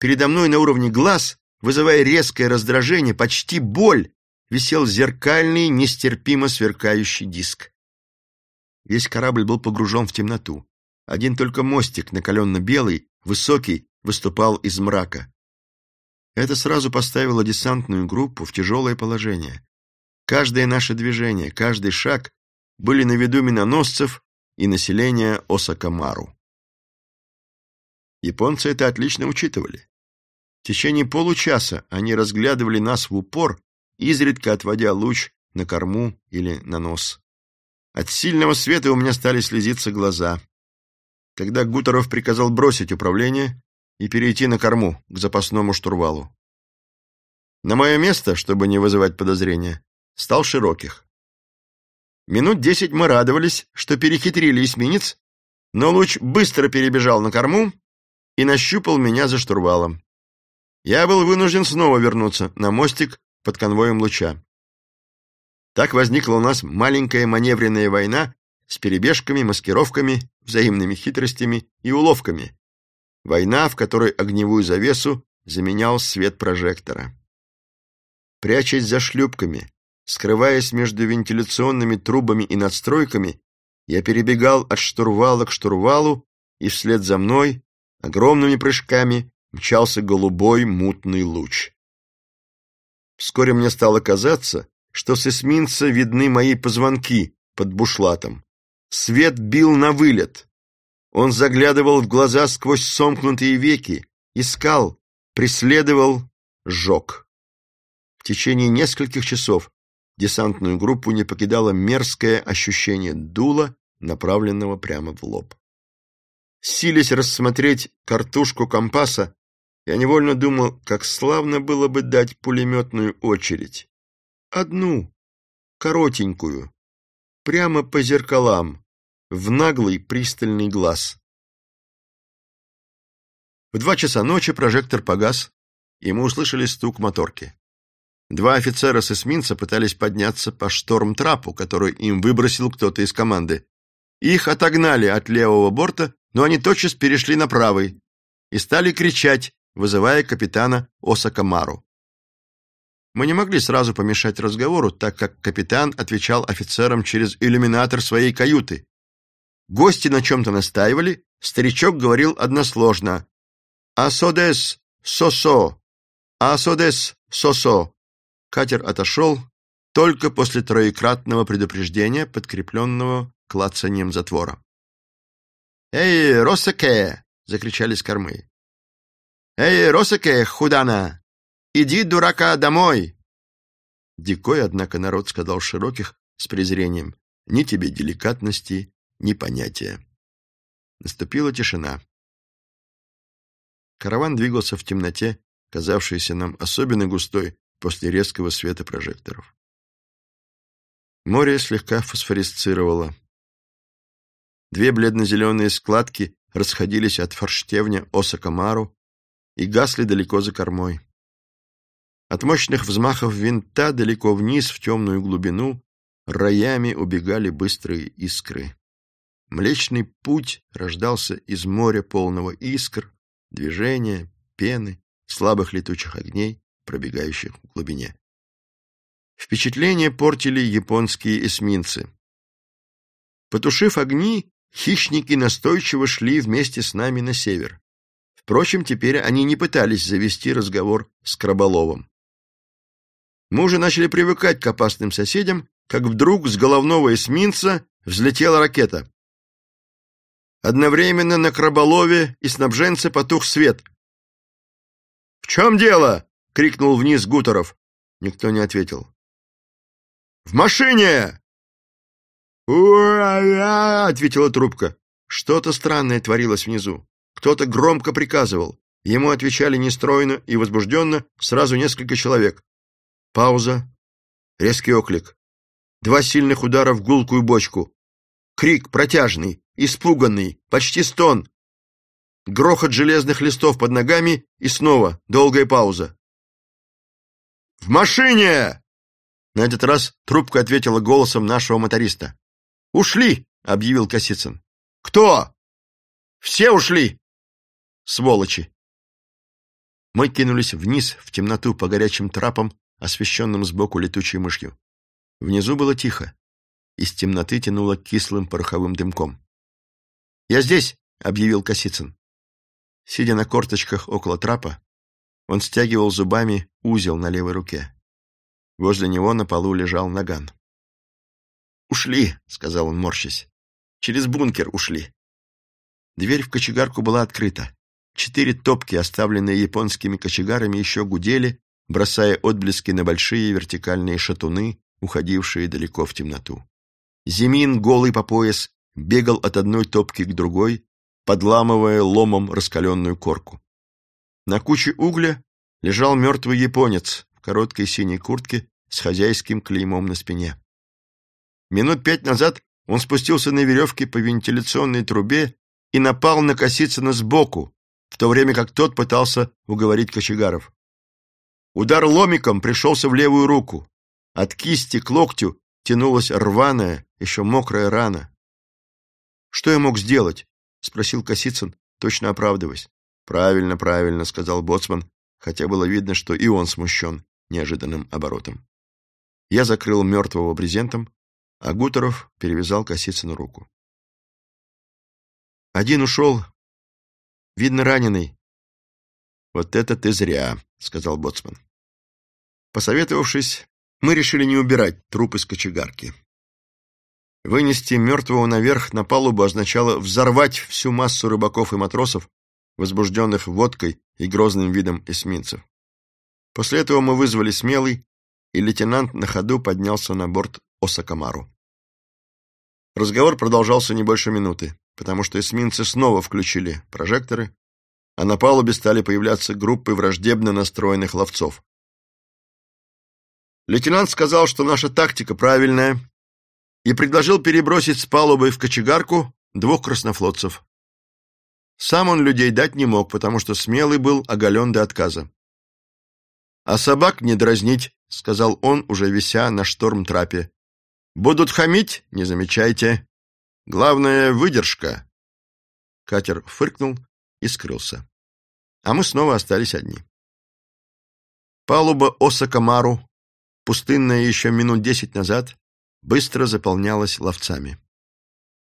Передо мной на уровне глаз, вызывая резкое раздражение, почти боль, висел зеркальный, нестерпимо сверкающий диск. Весь корабль был погружен в темноту. Один только мостик, накаленно-белый, высокий, выступал из мрака. Это сразу поставило десантную группу в тяжелое положение. Каждое наше движение, каждый шаг были на виду миноносцев и населения Осакамару. Японцы это отлично учитывали. В течение получаса они разглядывали нас в упор, изредка отводя луч на корму или на нос. От сильного света у меня стали слезиться глаза когда Гутеров приказал бросить управление и перейти на корму, к запасному штурвалу. На мое место, чтобы не вызывать подозрения, стал Широких. Минут десять мы радовались, что перехитрили эсминец, но луч быстро перебежал на корму и нащупал меня за штурвалом. Я был вынужден снова вернуться на мостик под конвоем луча. Так возникла у нас маленькая маневренная война с перебежками, маскировками, взаимными хитростями и уловками. Война, в которой огневую завесу заменял свет прожектора. Прячась за шлюпками, скрываясь между вентиляционными трубами и надстройками, я перебегал от штурвала к штурвалу, и вслед за мной огромными прыжками мчался голубой мутный луч. Вскоре мне стало казаться, что с эсминца видны мои позвонки под бушлатом. Свет бил на вылет. Он заглядывал в глаза сквозь сомкнутые веки, искал, преследовал, сжег. В течение нескольких часов десантную группу не покидало мерзкое ощущение дула, направленного прямо в лоб. Силясь рассмотреть картушку компаса, я невольно думал, как славно было бы дать пулеметную очередь. Одну, коротенькую, прямо по зеркалам, в наглый пристальный глаз. В два часа ночи прожектор погас, и мы услышали стук моторки. Два офицера с эсминца пытались подняться по шторм-трапу, который им выбросил кто-то из команды. Их отогнали от левого борта, но они тотчас перешли на правый и стали кричать, вызывая капитана Осакамару. Мы не могли сразу помешать разговору, так как капитан отвечал офицерам через иллюминатор своей каюты. Гости на чем-то настаивали, старичок говорил односложно «Асодес сосо! Асодес сосо!» Катер отошел только после троекратного предупреждения, подкрепленного клацанием затвора. «Эй, Росаке!» — закричали с кормы. «Эй, Росаке, худана! Иди, дурака, домой!» Дикой, однако, народ сказал широких с презрением. «Ни тебе деликатности, ни понятия». Наступила тишина. Караван двигался в темноте, казавшейся нам особенно густой после резкого света прожекторов. Море слегка фосфорисцировало. Две бледно-зеленые складки расходились от форштевня Осакамару и гасли далеко за кормой. От мощных взмахов винта далеко вниз, в темную глубину, роями убегали быстрые искры. Млечный путь рождался из моря полного искр, движения, пены, слабых летучих огней, пробегающих в глубине. Впечатление портили японские эсминцы. Потушив огни, хищники настойчиво шли вместе с нами на север. Впрочем, теперь они не пытались завести разговор с Краболовым. Мы уже начали привыкать к опасным соседям, как вдруг с головного эсминца взлетела ракета. Одновременно на Краболове и снабженце потух свет. «В чем дело?» — крикнул вниз Гуторов. Никто не ответил. «В машине!» «Ура!» — ответила трубка. Что-то странное творилось внизу. Кто-то громко приказывал. Ему отвечали нестройно и возбужденно сразу несколько человек. Пауза. Резкий оклик. Два сильных удара в гулкую бочку. Крик протяжный, испуганный, почти стон. Грохот железных листов под ногами и снова долгая пауза. «В машине!» На этот раз трубка ответила голосом нашего моториста. «Ушли!» — объявил Косицын. «Кто?» «Все ушли!» «Сволочи!» Мы кинулись вниз, в темноту по горячим трапам, освещенным сбоку летучей мышью. Внизу было тихо. Из темноты тянуло кислым пороховым дымком. «Я здесь!» — объявил Косицын. Сидя на корточках около трапа, он стягивал зубами узел на левой руке. Возле него на полу лежал наган. «Ушли», — сказал он, морщась. «Через бункер ушли». Дверь в кочегарку была открыта. Четыре топки, оставленные японскими кочегарами, еще гудели, бросая отблески на большие вертикальные шатуны, уходившие далеко в темноту. Зимин, голый по пояс, бегал от одной топки к другой, подламывая ломом раскаленную корку. На куче угля лежал мертвый японец в короткой синей куртке с хозяйским клеймом на спине. Минут пять назад он спустился на веревке по вентиляционной трубе и напал на Косицына сбоку, в то время как тот пытался уговорить кочегаров. Удар ломиком пришелся в левую руку. От кисти к локтю тянулась рваная, еще мокрая рана. «Что я мог сделать?» — спросил Косицын, точно оправдываясь. «Правильно, правильно», — сказал Боцман, хотя было видно, что и он смущен неожиданным оборотом. Я закрыл мертвого брезентом, а Гутеров перевязал Косицыну руку. Один ушел, видно, раненый. «Вот это ты зря», — сказал Боцман. Посоветовавшись, мы решили не убирать труп из кочегарки. Вынести мертвого наверх на палубу означало взорвать всю массу рыбаков и матросов, возбужденных водкой и грозным видом эсминцев. После этого мы вызвали смелый, и лейтенант на ходу поднялся на борт Осакамару. Разговор продолжался не больше минуты, потому что эсминцы снова включили прожекторы, а на палубе стали появляться группы враждебно настроенных ловцов. Лейтенант сказал, что наша тактика правильная, и предложил перебросить с палубы в кочегарку двух краснофлотцев. Сам он людей дать не мог, потому что смелый был оголен до отказа. «А собак не дразнить», — сказал он, уже вися на шторм-трапе. «Будут хамить? Не замечайте. Главное — выдержка». Катер фыркнул и скрылся. А мы снова остались одни. Палуба Осакамару, пустынная еще минут десять назад, быстро заполнялась ловцами.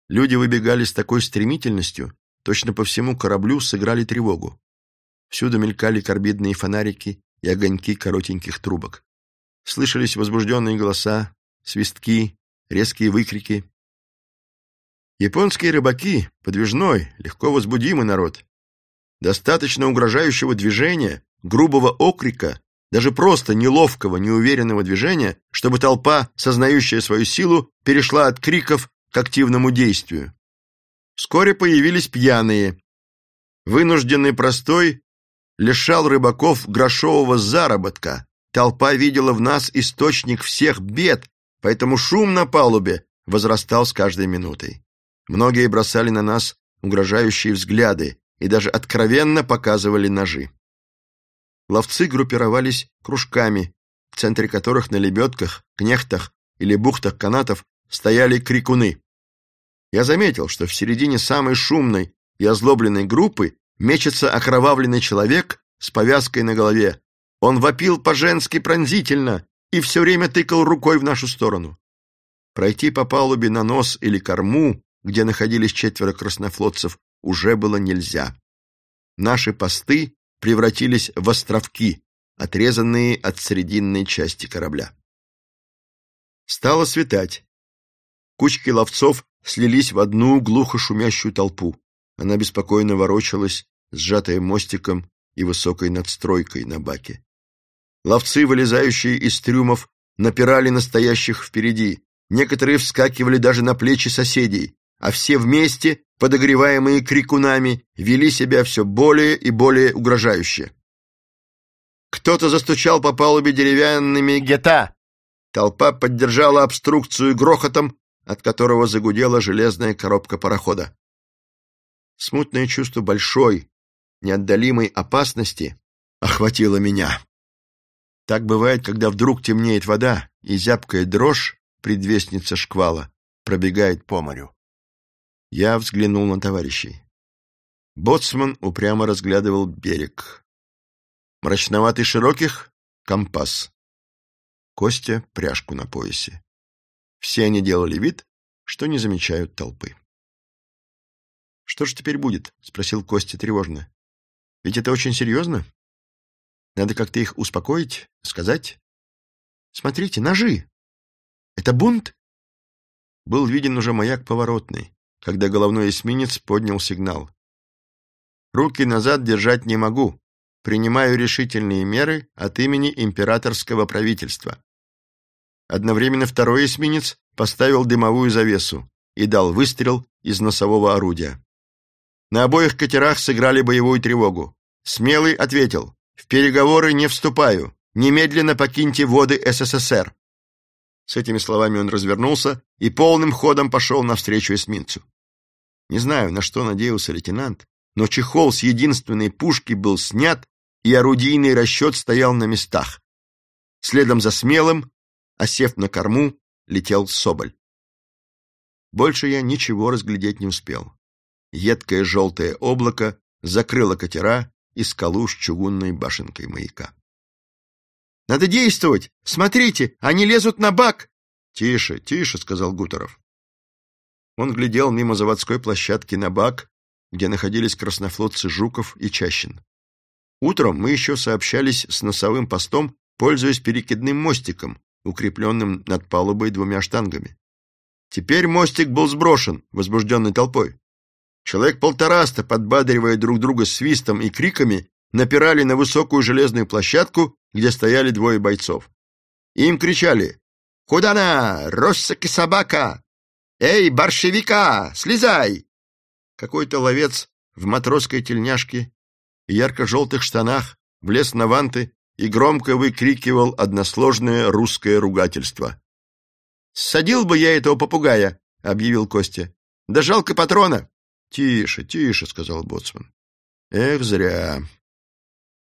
Люди выбегали с такой стремительностью, точно по всему кораблю сыграли тревогу. Всюду мелькали карбидные фонарики и огоньки коротеньких трубок. Слышались возбужденные голоса, свистки, резкие выкрики. Японские рыбаки — подвижной, легко возбудимый народ. Достаточно угрожающего движения, грубого окрика, даже просто неловкого, неуверенного движения, чтобы толпа, сознающая свою силу, перешла от криков к активному действию. Вскоре появились пьяные. Вынужденный простой лишал рыбаков грошового заработка. Толпа видела в нас источник всех бед, поэтому шум на палубе возрастал с каждой минутой. Многие бросали на нас угрожающие взгляды и даже откровенно показывали ножи. Ловцы группировались кружками, в центре которых на лебедках, кнехтах или бухтах канатов стояли крикуны. Я заметил, что в середине самой шумной и озлобленной группы мечется окровавленный человек с повязкой на голове. Он вопил по-женски пронзительно и все время тыкал рукой в нашу сторону. Пройти по палубе на нос или корму, где находились четверо краснофлотцев, уже было нельзя. Наши посты превратились в островки, отрезанные от срединной части корабля. Стало светать. Кучки ловцов слились в одну глухо шумящую толпу. Она беспокойно ворочалась, сжатая мостиком и высокой надстройкой на баке. Ловцы, вылезающие из трюмов, напирали настоящих впереди. Некоторые вскакивали даже на плечи соседей, а все вместе, подогреваемые крикунами, вели себя все более и более угрожающе. Кто-то застучал по палубе деревянными гета. Толпа поддержала обструкцию грохотом, от которого загудела железная коробка парохода. Смутное чувство большой, неотдалимой опасности охватило меня. Так бывает, когда вдруг темнеет вода, и зябкая дрожь, предвестница шквала, пробегает по морю. Я взглянул на товарищей. Боцман упрямо разглядывал берег. Мрачноватый широких — компас. Костя — пряжку на поясе. Все они делали вид, что не замечают толпы. «Что же теперь будет?» — спросил Костя тревожно. «Ведь это очень серьезно. Надо как-то их успокоить, сказать. Смотрите, ножи! Это бунт?» Был виден уже маяк поворотный, когда головной эсминец поднял сигнал. «Руки назад держать не могу. Принимаю решительные меры от имени императорского правительства». Одновременно второй эсминец поставил дымовую завесу и дал выстрел из носового орудия. На обоих катерах сыграли боевую тревогу. Смелый ответил, «В переговоры не вступаю. Немедленно покиньте воды СССР». С этими словами он развернулся и полным ходом пошел навстречу эсминцу. Не знаю, на что надеялся лейтенант, но чехол с единственной пушки был снят, и орудийный расчет стоял на местах. Следом за смелым, осев на корму, летел Соболь. Больше я ничего разглядеть не успел едкое желтое облако закрыло катера и скалу с чугунной башенкой маяка. «Надо действовать! Смотрите, они лезут на бак!» «Тише, тише», — сказал Гутеров. Он глядел мимо заводской площадки на бак, где находились краснофлотцы Жуков и Чащин. Утром мы еще сообщались с носовым постом, пользуясь перекидным мостиком, укрепленным над палубой двумя штангами. Теперь мостик был сброшен, возбужденной толпой. Человек полтораста, подбадривая друг друга свистом и криками, напирали на высокую железную площадку, где стояли двое бойцов. Им кричали «Куда на? Россаки собака! Эй, борщевика, слезай!» Какой-то ловец в матросской тельняшке и ярко-желтых штанах влез на ванты и громко выкрикивал односложное русское ругательство. «Ссадил бы я этого попугая!» — объявил Костя. «Да жалко патрона!» «Тише, тише», — сказал Боцман. «Эх, зря».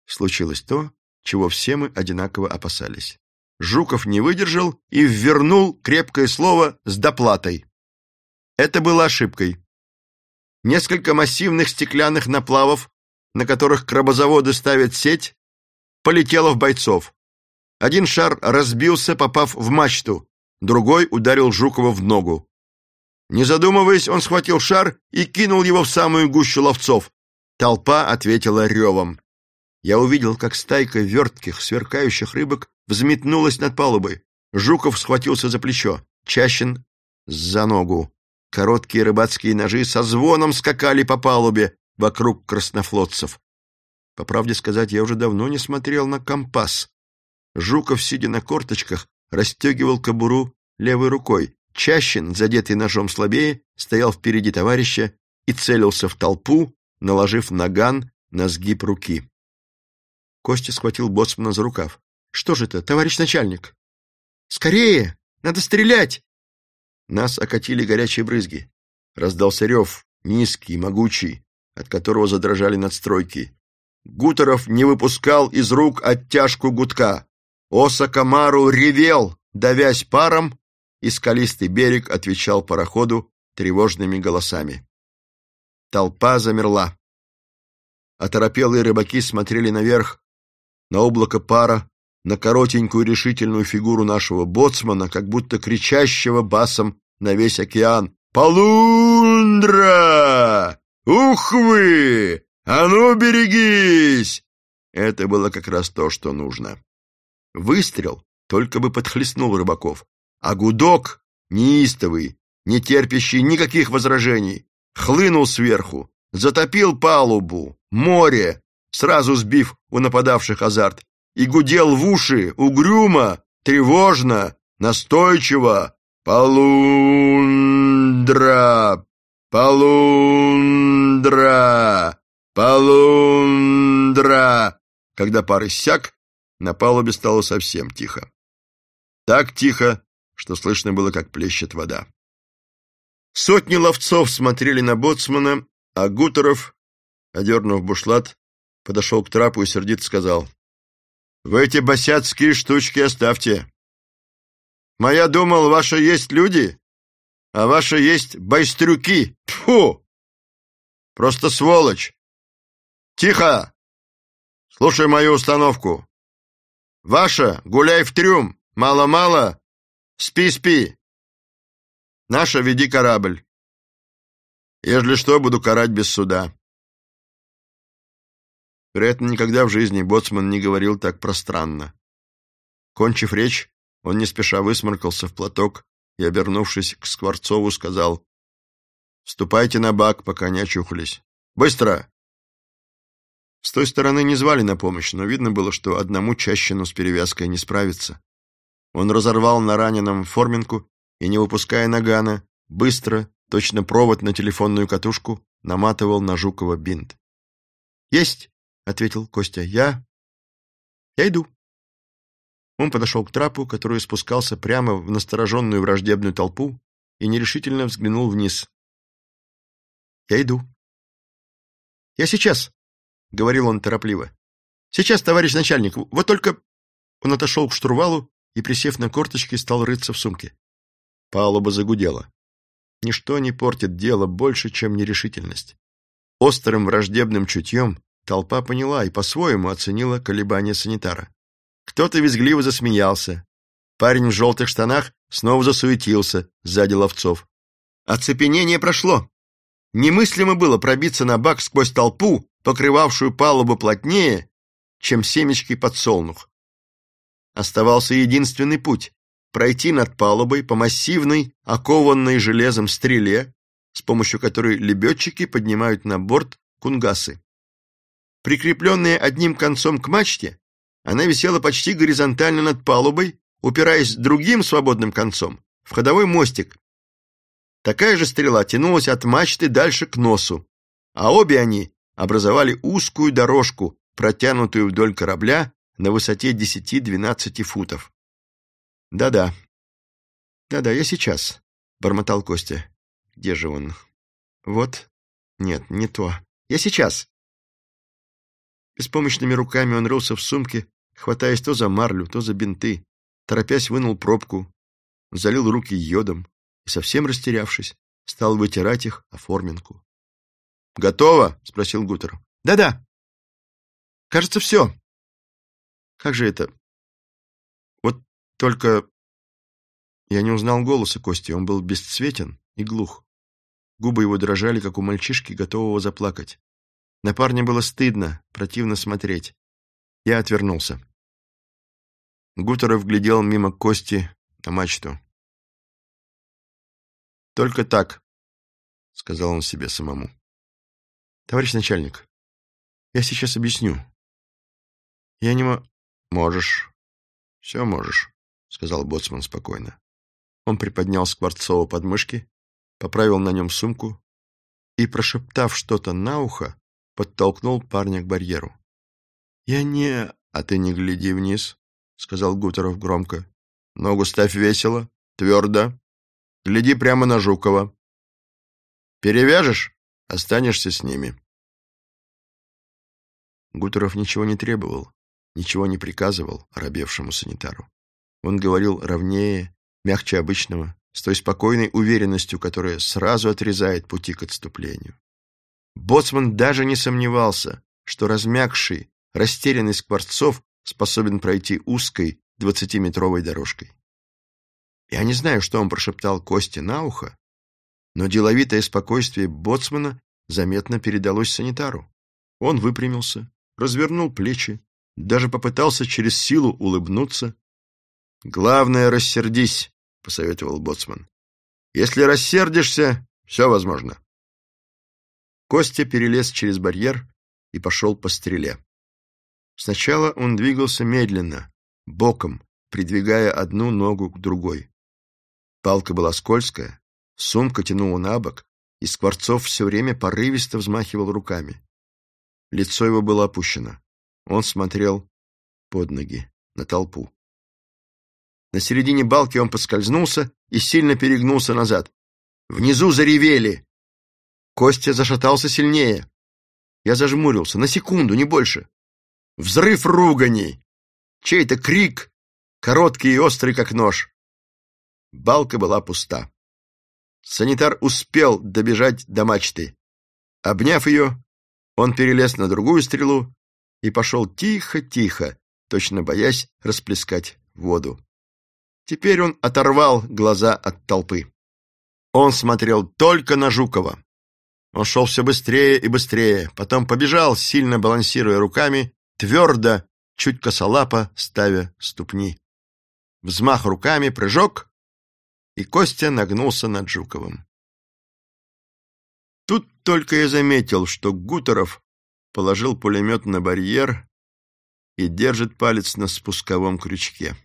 Случилось то, чего все мы одинаково опасались. Жуков не выдержал и ввернул крепкое слово с доплатой. Это было ошибкой. Несколько массивных стеклянных наплавов, на которых крабозаводы ставят сеть, полетело в бойцов. Один шар разбился, попав в мачту, другой ударил Жукова в ногу. Не задумываясь, он схватил шар и кинул его в самую гущу ловцов. Толпа ответила ревом. Я увидел, как стайка вертких, сверкающих рыбок взметнулась над палубой. Жуков схватился за плечо, Чащин — за ногу. Короткие рыбацкие ножи со звоном скакали по палубе вокруг краснофлотцев. По правде сказать, я уже давно не смотрел на компас. Жуков, сидя на корточках, расстегивал кобуру левой рукой. Чащин, задетый ножом слабее, стоял впереди товарища и целился в толпу, наложив наган на сгиб руки. Костя схватил боцмана за рукав. «Что же это, товарищ начальник?» «Скорее! Надо стрелять!» Нас окатили горячие брызги. Раздался рев, низкий, могучий, от которого задрожали надстройки. Гутеров не выпускал из рук оттяжку гудка. Оса Камару ревел, давясь паром, и скалистый берег отвечал пароходу тревожными голосами. Толпа замерла. Оторопелые рыбаки смотрели наверх, на облако пара, на коротенькую решительную фигуру нашего боцмана, как будто кричащего басом на весь океан. «Полундра! Ух вы! А ну, берегись!» Это было как раз то, что нужно. Выстрел только бы подхлестнул рыбаков, а гудок, неистовый, не терпящий никаких возражений, хлынул сверху, затопил палубу, море, сразу сбив у нападавших азарт, и гудел в уши угрюмо, тревожно, настойчиво. «Полундра! Полундра! Полундра!» Когда пар иссяк, на палубе стало совсем тихо. Так тихо, что слышно было, как плещет вода. Сотни ловцов смотрели на боцмана, а Гутеров, одернув бушлат, подошел к трапу и сердито сказал, вы эти босяцкие штучки оставьте. Моя думал, ваши есть люди, а ваши есть байстрюки. Фу! Просто сволочь. Тихо! Слушай мою установку. Ваша, гуляй в трюм. Мало-мало, спи-спи. Наша, веди корабль. Ежели что, буду карать без суда. Вероятно, никогда в жизни боцман не говорил так пространно. Кончив речь, он не спеша высморкался в платок и, обернувшись к Скворцову, сказал «Ступайте на бак, пока не очухались. Быстро!» С той стороны не звали на помощь, но видно было, что одному чащину с перевязкой не справиться. Он разорвал на раненом форминку и, не выпуская нагана, быстро, точно провод на телефонную катушку, наматывал на Жукова бинт. «Есть!» — ответил Костя. «Я... я иду». Он подошел к трапу, который спускался прямо в настороженную враждебную толпу, и нерешительно взглянул вниз. «Я иду». «Я сейчас», — говорил он торопливо. «Сейчас, товарищ начальник, вот только...» Он отошел к штурвалу и, присев на корточки, стал рыться в сумке. Палуба загудела. Ничто не портит дело больше, чем нерешительность. Острым враждебным чутьем Толпа поняла и по-своему оценила колебания санитара. Кто-то визгливо засмеялся. Парень в желтых штанах снова засуетился сзади ловцов. Оцепенение прошло. Немыслимо было пробиться на бак сквозь толпу, покрывавшую палубу плотнее, чем семечки подсолнух. Оставался единственный путь — пройти над палубой по массивной, окованной железом стреле, с помощью которой лебедчики поднимают на борт кунгасы. Прикрепленная одним концом к мачте, она висела почти горизонтально над палубой, упираясь другим свободным концом в ходовой мостик. Такая же стрела тянулась от мачты дальше к носу, а обе они образовали узкую дорожку, протянутую вдоль корабля на высоте 10-12 футов. «Да-да, да-да, я сейчас», — бормотал Костя. «Где же он?» «Вот. Нет, не то. Я сейчас». Беспомощными руками он рылся в сумке, хватаясь то за марлю, то за бинты. торопясь вынул пробку, залил руки йодом и, совсем растерявшись, стал вытирать их о форминку. «Готово?» — спросил Гутер. «Да-да. Кажется, все. Как же это? Вот только я не узнал голоса Кости, он был бесцветен и глух. Губы его дрожали, как у мальчишки, готового заплакать. На парня было стыдно, противно смотреть. Я отвернулся. Гутеров глядел мимо Кости на мачту. «Только так», — сказал он себе самому. «Товарищ начальник, я сейчас объясню. Я не мо...» «Можешь. Все можешь», — сказал Боцман спокойно. Он приподнял Скворцова подмышки, поправил на нем сумку и, прошептав что-то на ухо, подтолкнул парня к барьеру. «Я не...» «А ты не гляди вниз», — сказал Гутеров громко. «Ногу ставь весело, твердо. Гляди прямо на Жукова. Перевяжешь — останешься с ними». Гутеров ничего не требовал, ничего не приказывал оробевшему санитару. Он говорил ровнее, мягче обычного, с той спокойной уверенностью, которая сразу отрезает пути к отступлению. Боцман даже не сомневался, что размягший, растерянный Скворцов способен пройти узкой двадцатиметровой дорожкой. Я не знаю, что он прошептал Косте на ухо, но деловитое спокойствие Боцмана заметно передалось санитару. Он выпрямился, развернул плечи, даже попытался через силу улыбнуться. «Главное, рассердись», — посоветовал Боцман. «Если рассердишься, все возможно». Костя перелез через барьер и пошел по стреле. Сначала он двигался медленно, боком, придвигая одну ногу к другой. Палка была скользкая, сумка тянула на бок, и Скворцов все время порывисто взмахивал руками. Лицо его было опущено. Он смотрел под ноги, на толпу. На середине балки он поскользнулся и сильно перегнулся назад. Внизу заревели. Костя зашатался сильнее. Я зажмурился. На секунду, не больше. Взрыв ругани. Чей-то крик, короткий и острый, как нож. Балка была пуста. Санитар успел добежать до мачты. Обняв ее, он перелез на другую стрелу и пошел тихо-тихо, точно боясь расплескать воду. Теперь он оторвал глаза от толпы. Он смотрел только на Жукова. Он шел все быстрее и быстрее, потом побежал, сильно балансируя руками, твердо, чуть косолапо ставя ступни. Взмах руками, прыжок, и Костя нагнулся над Жуковым. Тут только я заметил, что Гутеров положил пулемет на барьер и держит палец на спусковом крючке.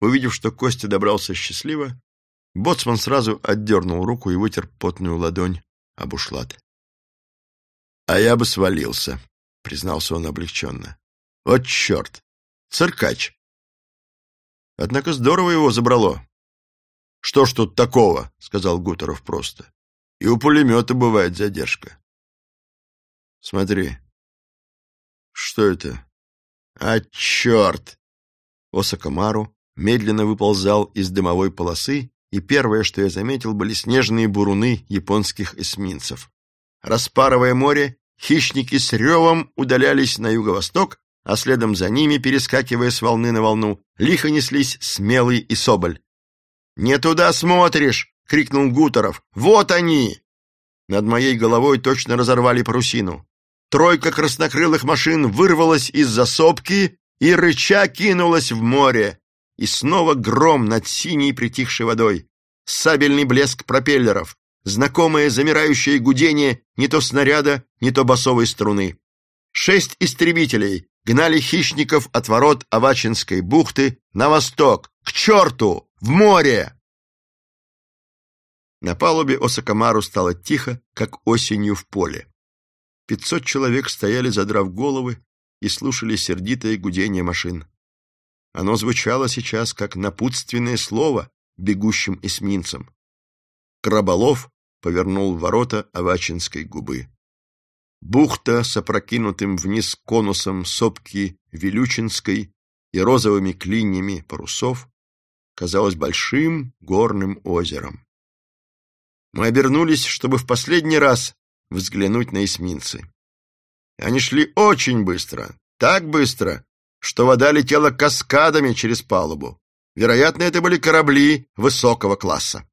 Увидев, что Костя добрался счастливо, Боцман сразу отдернул руку и вытер потную ладонь об ушлат. «А я бы свалился», — признался он облегченно. «Вот черт! Циркач!» Однако здорово его забрало. «Что ж тут такого?» — сказал Гутеров просто. «И у пулемета бывает задержка». «Смотри». «Что это?» «А, черт!» Осакамару медленно выползал из дымовой полосы, и первое, что я заметил, были снежные буруны японских эсминцев. Распарывая море, хищники с ревом удалялись на юго-восток, а следом за ними, перескакивая с волны на волну, лихо неслись Смелый и Соболь. «Не туда смотришь!» — крикнул Гуторов. «Вот они!» Над моей головой точно разорвали парусину. Тройка краснокрылых машин вырвалась из засопки и, рыча, кинулась в море. И снова гром над синей притихшей водой. Сабельный блеск пропеллеров. Знакомое замирающее гудение не то снаряда, не то басовой струны. Шесть истребителей гнали хищников от ворот Авачинской бухты на восток, к черту, в море! На палубе Осакамару стало тихо, как осенью в поле. Пятьсот человек стояли, задрав головы, и слушали сердитое гудение машин. Оно звучало сейчас, как напутственное слово бегущим эсминцам. Краболов повернул ворота Авачинской губы. Бухта с опрокинутым вниз конусом сопки Вилючинской и розовыми клиньями парусов казалось большим горным озером. Мы обернулись, чтобы в последний раз взглянуть на эсминцы. Они шли очень быстро, так быстро, что вода летела каскадами через палубу. Вероятно, это были корабли высокого класса.